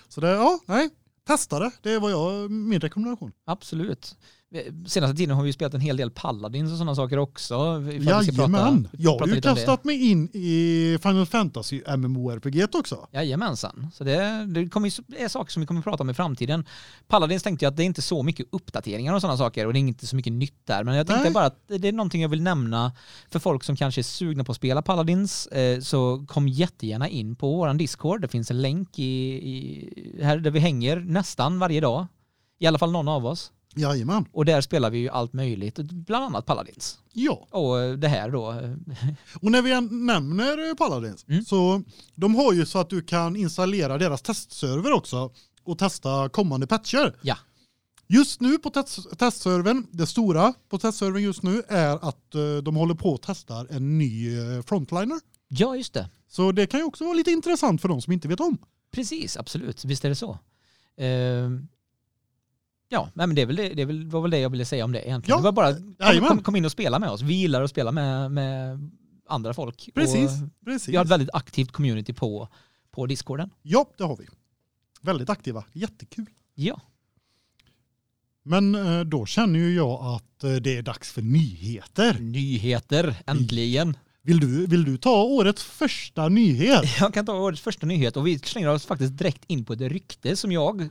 Så det ja, nej, testa det. Det var jag min rekommendation. Absolut. Senaste tiden har vi spelat en hel del Paladins och sådana saker också. Jajamän. prata- Jag har ju det. kastat mig in i Final Fantasy MMORPG också. Jajamensan. Så det, det kommer ju, är saker som vi kommer att prata om i framtiden. Paladins tänkte jag att det är inte så mycket uppdateringar och sådana saker och det är inte så mycket nytt där. Men jag tänkte Nej. bara att det är någonting jag vill nämna för folk som kanske är sugna på att spela Paladins. Eh, så kom jättegärna in på våran Discord. Det finns en länk i, i, här där vi hänger nästan varje dag. I alla fall någon av oss. Jajamän. Och där spelar vi ju allt möjligt, bland annat Paladins. Ja. Och det här då. eh, Och när vi nämner eh, Paladins Mm. så de har ju så att du kan installera deras testserver också och testa kommande patcher. Ja. Just nu på test testservern, det stora på testservern just nu är att eh, de håller på att testa en ny eh, frontliner. Ja, just det. Så det kan ju också vara lite intressant för de som inte vet om. Precis, absolut. Visst är det så. Ehm, ja, nej, men det, är väl det, det är väl, var väl det jag ville säga om det egentligen. Ja, det var bara kom, jajamän. kom, kom in och spela med oss. Vi gillar att spela med, med andra folk. Precis, Och precis. vi har ett väldigt aktivt community på, på Discorden. Ja, det har vi. Väldigt aktiva, jättekul. Ja, Men eh, då känner ju jag att eh, det är dags för nyheter. nyheter, äntligen. Vill du, vill du ta årets första nyhet? Jag kan ta årets första nyhet och vi slänger oss faktiskt direkt in på ett rykte som jag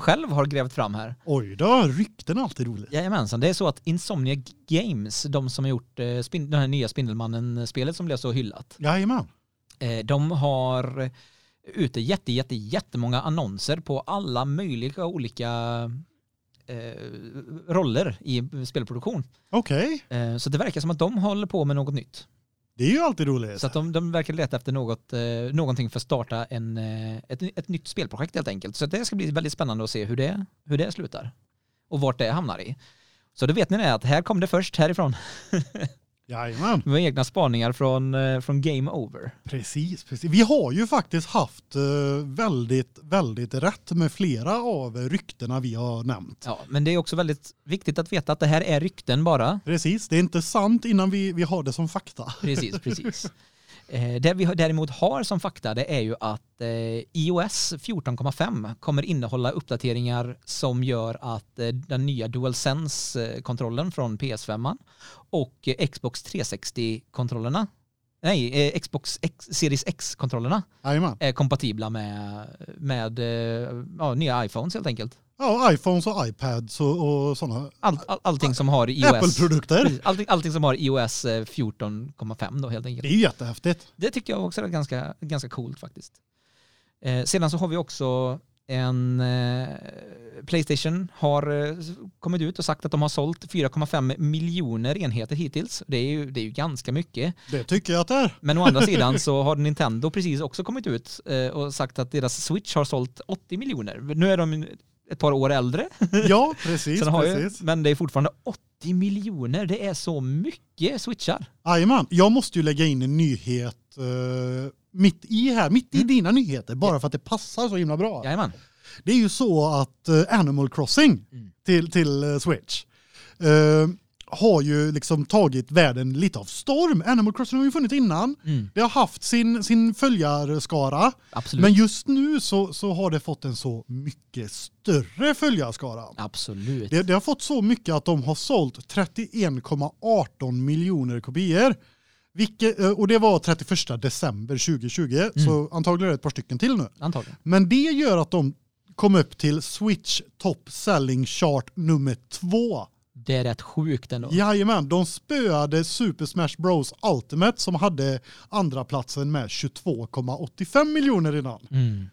själv, har grävt fram här. Oj då, rykten är alltid roligt. Jajamensan, det är så att Insomnia Games, de som har gjort eh, den här nya Spindelmannen-spelet som blev så hyllat, Jajamän. Eh, De har ute jätte, jätte, jättemånga annonser på alla möjliga olika eh, roller i spelproduktion. Okej, Eh, så det verkar som att de håller på med något nytt det är ju alltid roligt. Så att de, de verkar leta efter något, eh, någonting för att starta en, eh, ett, ett nytt spelprojekt helt enkelt. Så det ska bli väldigt spännande att se hur det, hur det slutar. Och vart det hamnar i. Så då vet ni det, att här kom det först härifrån. Jajamän, Med egna spaningar från, eh, från Game Over. precis, precis. Vi har ju faktiskt haft eh, väldigt, väldigt rätt med flera av ryktena vi har nämnt. Ja, men det är också väldigt viktigt att veta att det här är rykten bara. Precis, det är inte sant innan vi, vi har det som fakta. Precis, precis. Eh, det vi däremot har som fakta det är ju att eh, iOS 14,5 kommer innehålla uppdateringar som gör att eh, den nya DualSense-kontrollen från PS5 och Xbox 360-kontrollerna, nej, Xbox X, Series X-kontrollerna är kompatibla med, med ja, nya iPhones helt enkelt. Ja, iPhones och iPads och, och sådana All, all, allting som har iOS. Apple-produkter. Allting, allting som har iOS eh, 14,5 då helt enkelt. Det är ju jättehäftigt. Det tycker jag också är ganska, ganska coolt faktiskt. Eh, sedan så har vi också en eh, Playstation har eh, kommit ut och sagt att de har sålt 4,5 miljoner enheter hittills. Det är, ju, det är ju ganska mycket. Det tycker jag att det är. Men å andra sidan så har Nintendo precis också kommit ut eh, och sagt att deras Switch har sålt 80 miljoner. Nu är de ett par år äldre. Ja, precis. har ju, precis. men det är fortfarande 80 miljoner. Det är så mycket Switchar. Jajamän, jag måste ju lägga in en nyhet eh, mitt i här, mitt i Mm. dina nyheter, bara för att det passar så himla bra. Jajamän. Det är ju så att eh, Animal Crossing Mm. till, till eh, Switch har ju liksom tagit världen lite av storm. Animal Crossing har ju funnits innan. Mm, Det har haft sin, sin följarskara. absolut. Men just nu så, så har det fått en så mycket större följarskara. absolut. Det, det har fått så mycket att de har sålt 31,18 miljoner kopior. Vilket, eh, och det var 31 december 2020, Mm. så antagligen är det ett par stycken till nu. Antagligen. Men det gör att de kom upp till Switch Top Selling Chart nummer två. Det är rätt sjukt ändå. Jajamän, de spöade Super Smash Bros Ultimate som hade andra platsen med 22,85 miljoner innan. Mm.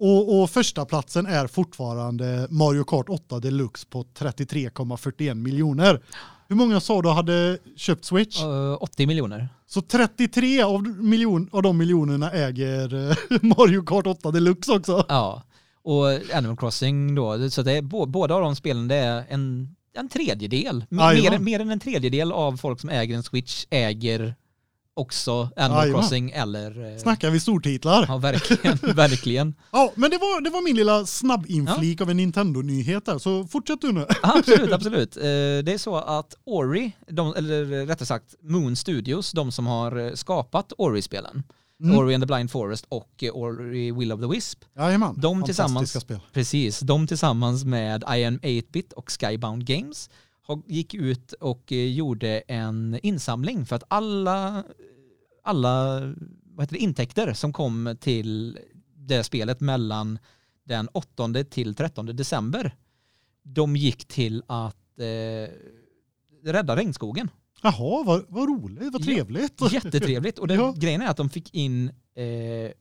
Och, och första platsen är fortfarande Mario Kart 8 Deluxe på 33,41 miljoner. Hur många sa du hade köpt Switch? Uh, 80 miljoner. Så 33 av, miljon, av de miljonerna äger eh, Mario Kart 8 Deluxe också. Ja. Och Animal Crossing då, så det är, bå- båda av de spelen det är en, en tredjedel. Mer, än- mer än en tredjedel av folk som äger en Switch äger också Animal Jajamän. Crossing eller... eh, Snackar vi stortitlar. Ja, verkligen. verkligen. Ja, men det var, det var min lilla snabbinflik av en Nintendo-nyhet där, så fortsätt du nu. Absolut, absolut. Eh, Det är så att Ori, de, eller rättare sagt Moon Studios, de som har eh, skapat Ori-spelen, Mm. Ori and the Blind Forest och eh, Ori Will of the Wisp, Jajamän, De tillsammans- spel. Precis, de tillsammans med IM 8-bit och Skybound Games gick ut och eh, gjorde en insamling för att alla, alla vad heter det, intäkter som kom till det spelet mellan den 8 till 13 december, de gick till att eh, rädda regnskogen. Jaha, vad, vad roligt, vad Ja. trevligt. Jättetrevligt. Och det, Ja. grejen är att de fick in eh,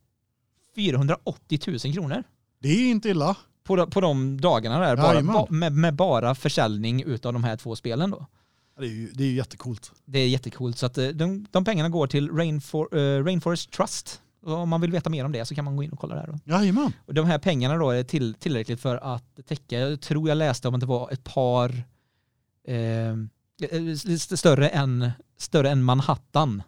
480 000 kronor. Det är inte illa. på, de- på de dagarna där, bara, ba, med, med bara försäljning utav de här två spelen då. Det är ju, det är ju jättecoolt. Det är jättecoolt. Så att eh, de, de pengarna går till Rainfor, eh, Rainforest Trust. Och om man vill veta mer om det så kan man gå in och kolla där. Då. Jajamän. Och de här pengarna då är till, tillräckligt för att täcka, jag tror jag läste om att det var ett par eh, eh, st- större, än, större än Manhattan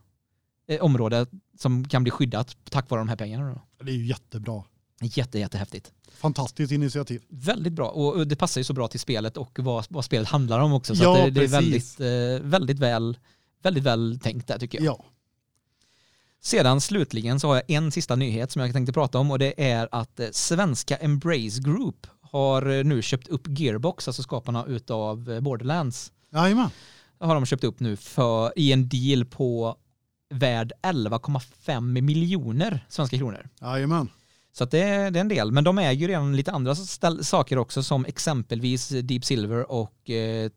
eh, område som kan bli skyddat tack vare de här pengarna. Då. Det är ju jättebra. Jätte, jättehäftigt. Fantastiskt initiativ. Väldigt bra och det passar ju så bra till spelet och vad, vad spelet handlar om också. Så Ja, det, det är väldigt, eh, väldigt, väl, väldigt väl tänkt där tycker jag. Ja. Sedan slutligen så har jag en sista nyhet som jag tänkte prata om och det är att svenska Embrace Group har nu köpt upp Gearbox, alltså skaparna utav Borderlands. Jajamän. Har de köpt upp nu för, i en deal på värd 11,5 miljoner svenska kronor. Jajamän. Så det, är, det är en del, men de äger ju redan lite andra ställ, saker också som exempelvis Deep Silver och eh,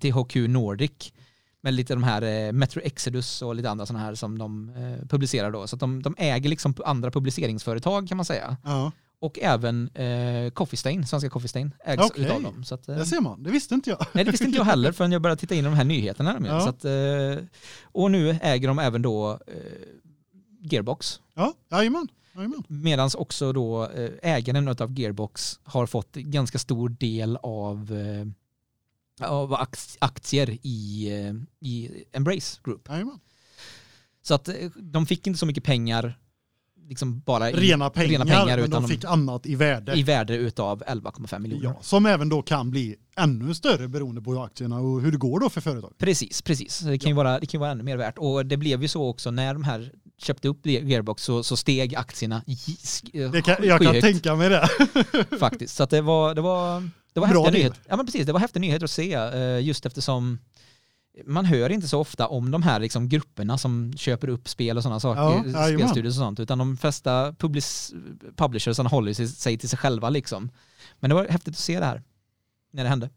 THQ Nordic. med lite de här eh, Metro Exodus och lite andra sådana här som de eh, publicerar då. Så de, de äger liksom andra publiceringsföretag kan man säga. Ja. Och även eh, Coffee Stain, svenska Coffee Stain ägs Okej. utav dem. Så att, eh, Det ser man, det visste inte jag. nej, det visste inte jag heller förrän jag började titta in i de här nyheterna. Ja. Så att, eh, och nu äger de även då eh, Gearbox. Ja, jajamän. Medan också då eh, ägaren av Gearbox har fått ganska stor del av, eh, av aktier i, eh, i Embrace Group. jajamän. Så att de fick inte så mycket pengar, liksom bara i, Rena pengar, rena pengar men utan de fick annat i värde. i värde utav 11,5 miljoner. Ja, som även då kan bli ännu större beroende på aktierna och hur det går då för företag. Precis, precis. Det kan, ju vara, det kan vara ännu mer värt. Och det blev ju så också när de här köpte upp Gearbox så, så steg aktierna Det kan, jag kan tänka mig det. faktiskt. Så att det var, det var, det var Bra häftiga nyheter. Ja men precis, det var häftiga nyheter att se eh, just eftersom man hör inte så ofta om de här liksom grupperna som köper upp spel och sådana Ja, saker, jajamän. spelstudios och sånt, utan de flesta publis, publishersarna håller sig, sig till sig själva liksom. Men det var häftigt att se det här när det hände.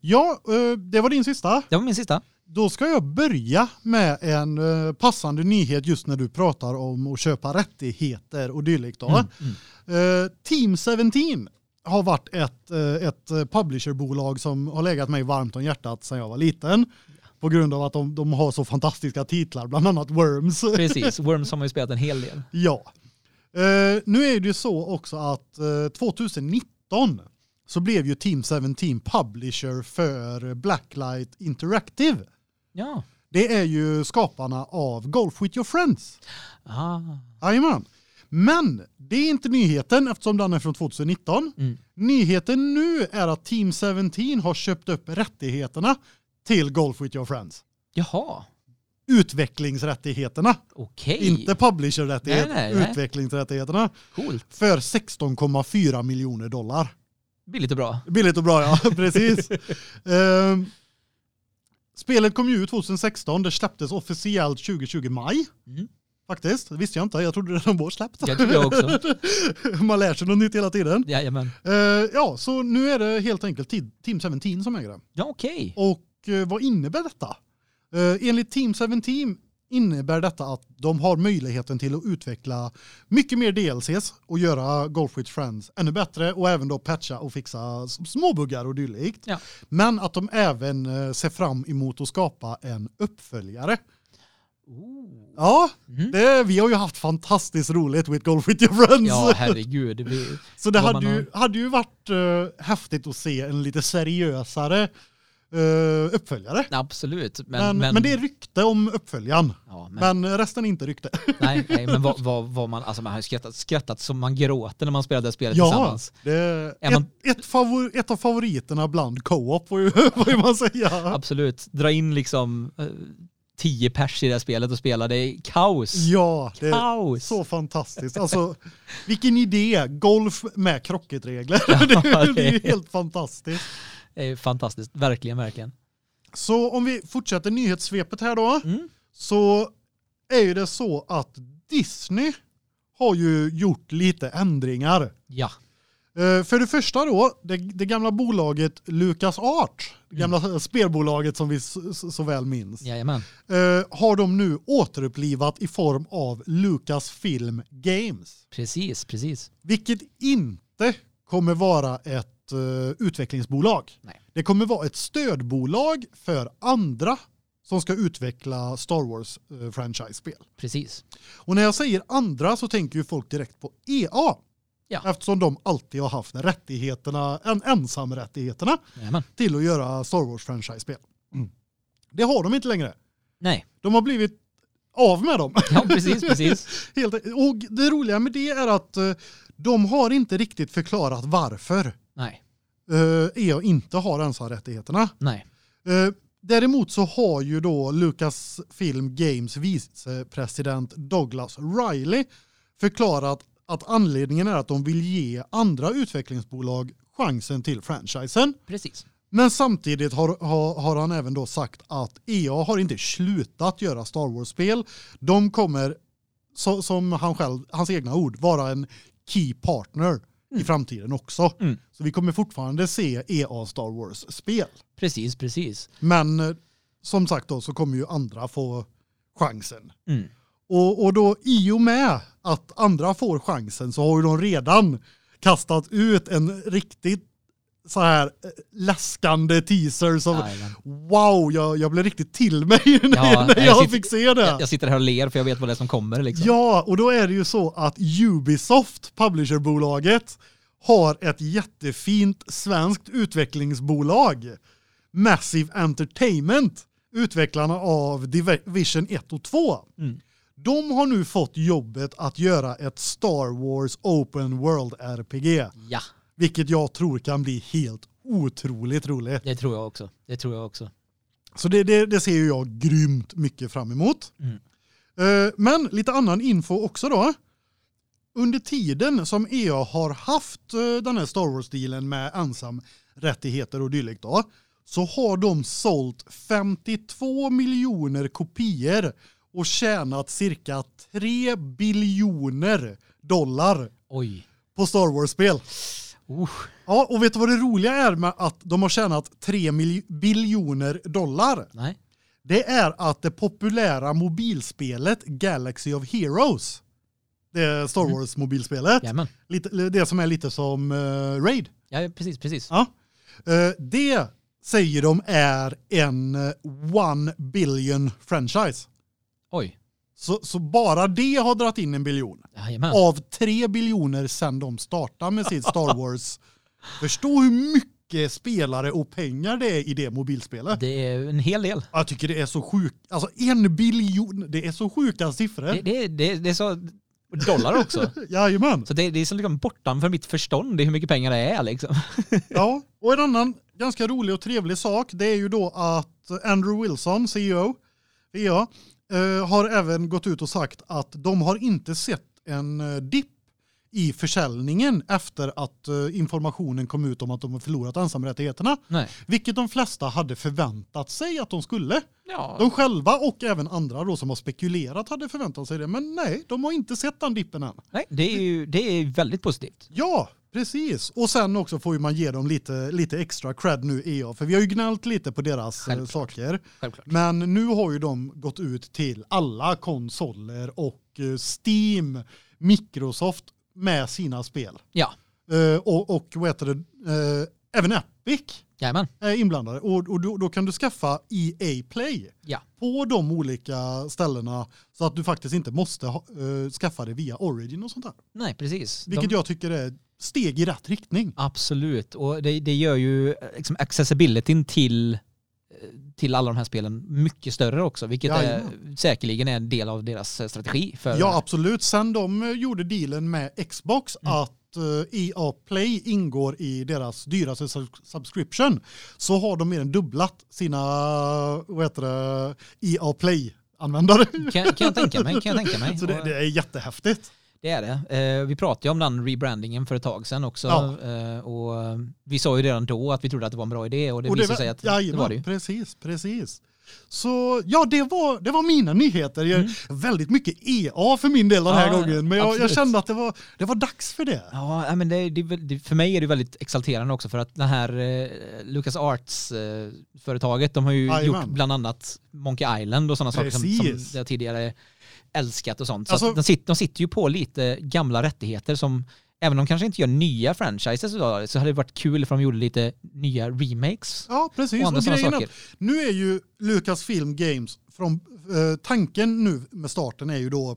Ja, eh, det var din sista. Det var min sista. Då ska jag börja med en eh, passande nyhet just när du pratar om att köpa rättigheter och dylikt. Mm, mm. Eh, Team 17 har varit ett, eh, ett eh, publisherbolag som har legat mig varmt om hjärtat sedan jag var liten. På grund av att de, de har så fantastiska titlar, bland annat Worms. Precis, Worms har man ju spelat en hel del. Ja. Eh, nu är det ju så också att eh, 2019 så blev ju Team 17 publisher för Blacklight Interactive. Ja. Det är ju skaparna av Golf with your friends. Ah. Jajamän. Men det är inte nyheten eftersom den är från 2019. Mm. Nyheten nu är att Team 17 har köpt upp rättigheterna till Golf with your friends. Jaha, Utvecklingsrättigheterna, okej. inte publisherrättigheterna, utvecklingsrättigheterna Coolt. för 16,4 miljoner dollar. Billigt och bra. Billigt och bra ja, precis. Ehm, spelet kom ju ut 2016, det släpptes officiellt 2020 maj. Mm. Faktiskt, det visste jag inte, jag trodde redan var släppt. Jag tycker jag också. Man lär sig något nytt hela tiden. Jajamän. Eh, ja, så nu är det helt enkelt Team 17 som äger det. Ja, okej. Och eh, vad innebär detta? Eh, enligt Team 17 innebär detta att de har möjligheten till att utveckla mycket mer DLCs och göra Golf with Friends ännu bättre och även då patcha och fixa småbuggar och dylikt. Ja. Men att de även ser fram emot att skapa en uppföljare. Ja, Mhm. det, vi har ju haft fantastiskt roligt with Golf with your friends. Ja, herregud. Det blir... Så det hade ju, hade ju varit uh, häftigt att se en lite seriösare uh, uppföljare. Absolut. Men, Men, men, men, det är rykte om uppföljaren. ja, men, Men resten är inte rykte. nej, nej, men vad, vad, vad man, alltså man har skrattat, skrattat som man gråter när man spelar det spelet Ja, tillsammans. det är man- ett, favor, ett av favoriterna bland co-op får ju, får ju man säga. Absolut. Dra in liksom eh, tio pers i det här spelet och spela. Det är kaos. Ja, det är Kaos. så fantastiskt. Alltså, vilken idé. Golf med krocketregler. Ja, det, är- det är helt fantastiskt. Det är fantastiskt. Verkligen, verkligen. Så om vi fortsätter nyhetssvepet här då. Mm. så är ju det så att Disney har ju gjort lite ändringar. Ja. Eh, För det första då, det, det gamla bolaget Lucas Art, det gamla spelbolaget som vi så, så- så väl minns, Jajamän. eh, har de nu återupplivat i form av Lucas Film Games. Precis, precis. Vilket inte kommer vara ett eh, utvecklingsbolag. Nej. Det kommer vara ett stödbolag för andra som ska utveckla Star Wars franchise-spel. Precis. Och när jag säger andra så tänker ju folk direkt på EA. Ja. Eftersom de alltid har haft rättigheterna, en ensamrättigheterna Jajamän. till att göra Star Wars franchise-spel. Mm. Det har de inte längre. Nej. De har blivit av med dem. Ja, precis, precis. Helt, och det roliga med det är att eh, de har inte riktigt förklarat varför Nej. eh, EA inte har ensamrättigheterna. Nej. Eh, Däremot så har ju då Lucasfilm Games vicepresident Douglas Riley förklarat att anledningen är att de vill ge andra utvecklingsbolag chansen till franchisen. Precis. Men samtidigt har, har, har han även då sagt att EA har inte slutat göra Star Wars-spel. De kommer, så, som han själv, hans egna ord, vara en key partner i framtiden också. Mm. Så vi kommer fortfarande se EA Star Wars-spel. Precis, precis. Men eh, som sagt då så kommer ju andra få chansen. Mm. Och, och då i och med att andra får chansen så har ju de redan kastat ut en riktigt så här eh, läskande teaser som Jajamän. wow, jag, jag blev riktigt till mig när, Ja, när jag jag sitter- fick se det. Jag, jag sitter här och ler för jag vet vad det är som kommer liksom. Ja, och då är det ju så att Ubisoft, publisherbolaget, har ett jättefint svenskt utvecklingsbolag. Massive Entertainment, utvecklarna av Division 1 och 2. Mm. De har nu fått jobbet att göra ett Star Wars Open World RPG, Ja, vilket jag tror kan bli helt otroligt roligt. det tror jag också. Det tror jag också. Så det, det, det ser ju jag grymt mycket fram emot. Mm. Eh, Men lite annan info också då. Under tiden som EA har haft eh, den här Star Wars-dealen med ensamrättigheter och dylikt då, så har de sålt 52 miljoner kopior och tjänat cirka 3 biljoner dollar Oj. på Star Wars-spel. Uh. Ja, och vet du vad det roliga är med att de har tjänat 3 mil- biljoner dollar? Nej. Det är att det populära mobilspelet Galaxy of Heroes, det Star Mhm. Wars mobilspelet, Jajamän. lite, det som är lite som uh, Raid, Ja, precis, precis. ja. Eh, det säger de är en eh, one billion franchise. Oj. Så, så bara det har dragit in en biljon. Jajamän. Av tre biljoner sedan de startade med sitt Star Wars. Förstå hur mycket spelare och pengar det är i det mobilspelet. Det är en hel del. Jag tycker det är så sjukt. Alltså en biljon, det är så sjuka siffror. Det, det, det, det är så dollar också. Jajamän. Så det, det är så liksom bortanför mitt förstånd hur mycket pengar det är liksom. Ja, och en annan ganska rolig och trevlig sak det är ju då att Andrew Wilson, CEO, eh, Eh, har även gått ut och sagt att de har inte sett en eh, dipp i försäljningen efter att eh, informationen kom ut om att de har förlorat ensamrättigheterna, Nej. vilket de flesta hade förväntat sig att de skulle. Ja. De själva och även andra då som har spekulerat hade förväntat sig det, men nej, de har inte sett den dippen än. Nej, det är ju det är väldigt positivt. Ja, precis. Och sen också får man ge dem lite, lite extra cred nu EA, för vi har ju gnällt lite på deras eh, Självklart. saker. Självklart. Men nu har ju de gått ut till alla konsoler och eh, Steam, Microsoft med sina spel. Ja. Eh, och, och vad heter det, eh, även Epic Jajamän. är inblandade. Och, och då, då kan du skaffa EA Play Ja. på de olika ställena så att du faktiskt inte måste ha, eh, skaffa det via Origin och sånt där. Nej, precis. Vilket De, jag tycker är steg i rätt riktning. Absolut. Och det, det gör ju liksom accessibilityn till, till alla de här spelen mycket större också. Vilket är, säkerligen är en del av deras eh, strategi. För Ja, absolut. Sen de eh, gjorde dealen med Xbox Mm. att eh, EA Play ingår i deras dyraste sub- subscription så har de mer än dubblat sina vad heter det, EA Play-användare. kan, kan jag tänka mig. Kan jag tänka mig. Så det, det är jättehäftigt. Det är det. Eh, vi pratade ju om den rebrandingen för ett tag sedan också. Ja. Eh, och vi sa ju redan då att vi trodde att det var en bra idé och det Och visade sig att det jajamän, var det ju. Precis, precis. Så ja, det var, det var mina nyheter. Jag, Väldigt mycket EA för min del den här Mm. Ja, gången. Men jag, jag kände att det var, det var dags för det. Ja, men det, det, det, för mig är det väldigt exalterande också för att den här eh, Lucas Arts eh, de har ju Jajamän. gjort bland annat Monkey Island och sådana saker som, som jag tidigare älskat och sånt. Så Alltså- de, sitter, de sitter ju på lite gamla rättigheter som, även om de kanske inte gör nya franchises idag, så hade det varit kul om de gjorde lite nya remakes. Ja, precis. Och andra Och grejen saker. att nu är ju Lucasfilm Games från eh, tanken nu med starten är ju då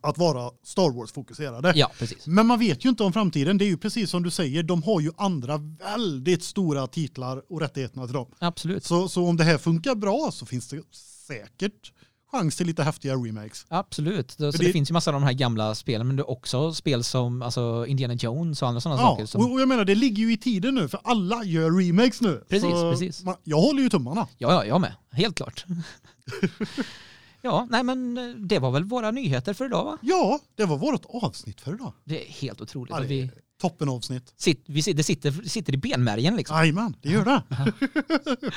att vara Star Wars fokuserade. Ja, precis. Men man vet ju inte om framtiden. Det är ju precis som du säger, de har ju andra väldigt stora titlar och rättigheterna till dem. Absolut. Så, så om det här funkar bra så finns det säkert chans till lite häftiga remakes. Absolut. Så det, det- finns ju massor av de här gamla spelen, men det är också spel som alltså Indiana Jones och andra sådana Ja, saker. Som, och jag menar det ligger ju i tiden nu för alla gör remakes nu. Precis, så precis. Man, jag håller ju tummarna. Ja, ja, jag med. Helt klart. ja, nej men eh, det var väl våra nyheter för idag va? Ja, det var vårt avsnitt för idag. Det är helt otroligt. Ja, det vi toppen avsnitt. sit, vi, sit- det sitter, sitter i benmärgen liksom. Jajamän, det gör det.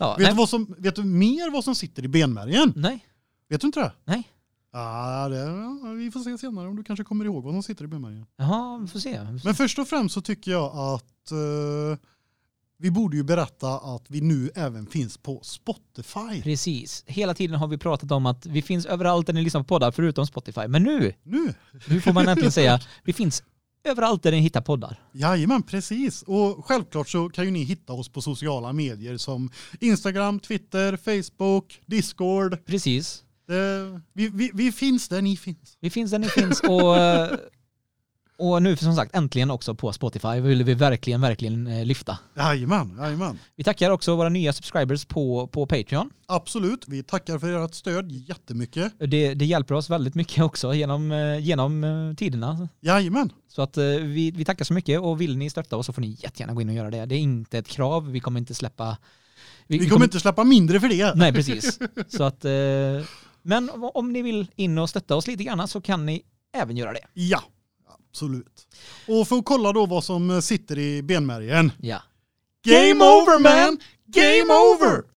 Ja, Vet, nej, du vad som, vet du mer vad som sitter i benmärgen? nej, Vet du inte det? nej. Ja, det, vi får se senare om du kanske kommer ihåg vad som sitter i benmärgen. Jaha, vi får se. Men först och främst så tycker jag att eh, vi borde ju berätta att vi nu även finns på Spotify. Precis. Hela tiden har vi pratat om att vi finns överallt där ni lyssnar på poddar förutom Spotify. Men nu, Nu! nu får man äntligen säga, vi finns överallt där ni hittar poddar. Jajamän, precis. Och självklart så kan ju ni hitta oss på sociala medier som Instagram, Twitter, Facebook, Discord. Precis. Det, vi, vi, vi finns där ni finns. Vi finns där ni finns och, och nu som sagt äntligen också på Spotify vill vi verkligen, verkligen eh, lyfta. Jajamän, jajamän. Vi tackar också våra nya subscribers på, på Patreon. Absolut, vi tackar för ert stöd jättemycket. Det, det hjälper oss väldigt mycket också genom, eh, genom eh, tiderna. Jajamän. Så att eh, vi, vi tackar så mycket och vill ni stötta oss så får ni jättegärna gå in och göra det. Det är inte ett krav, vi kommer inte släppa... Vi, kommer inte släppa mindre för det. Nej, precis. Så att, eh, men om ni vill in och stötta oss lite grann så kan ni även göra det. Ja, absolut. Och för att kolla då vad som sitter i benmärgen. Ja. Game over man! Game over!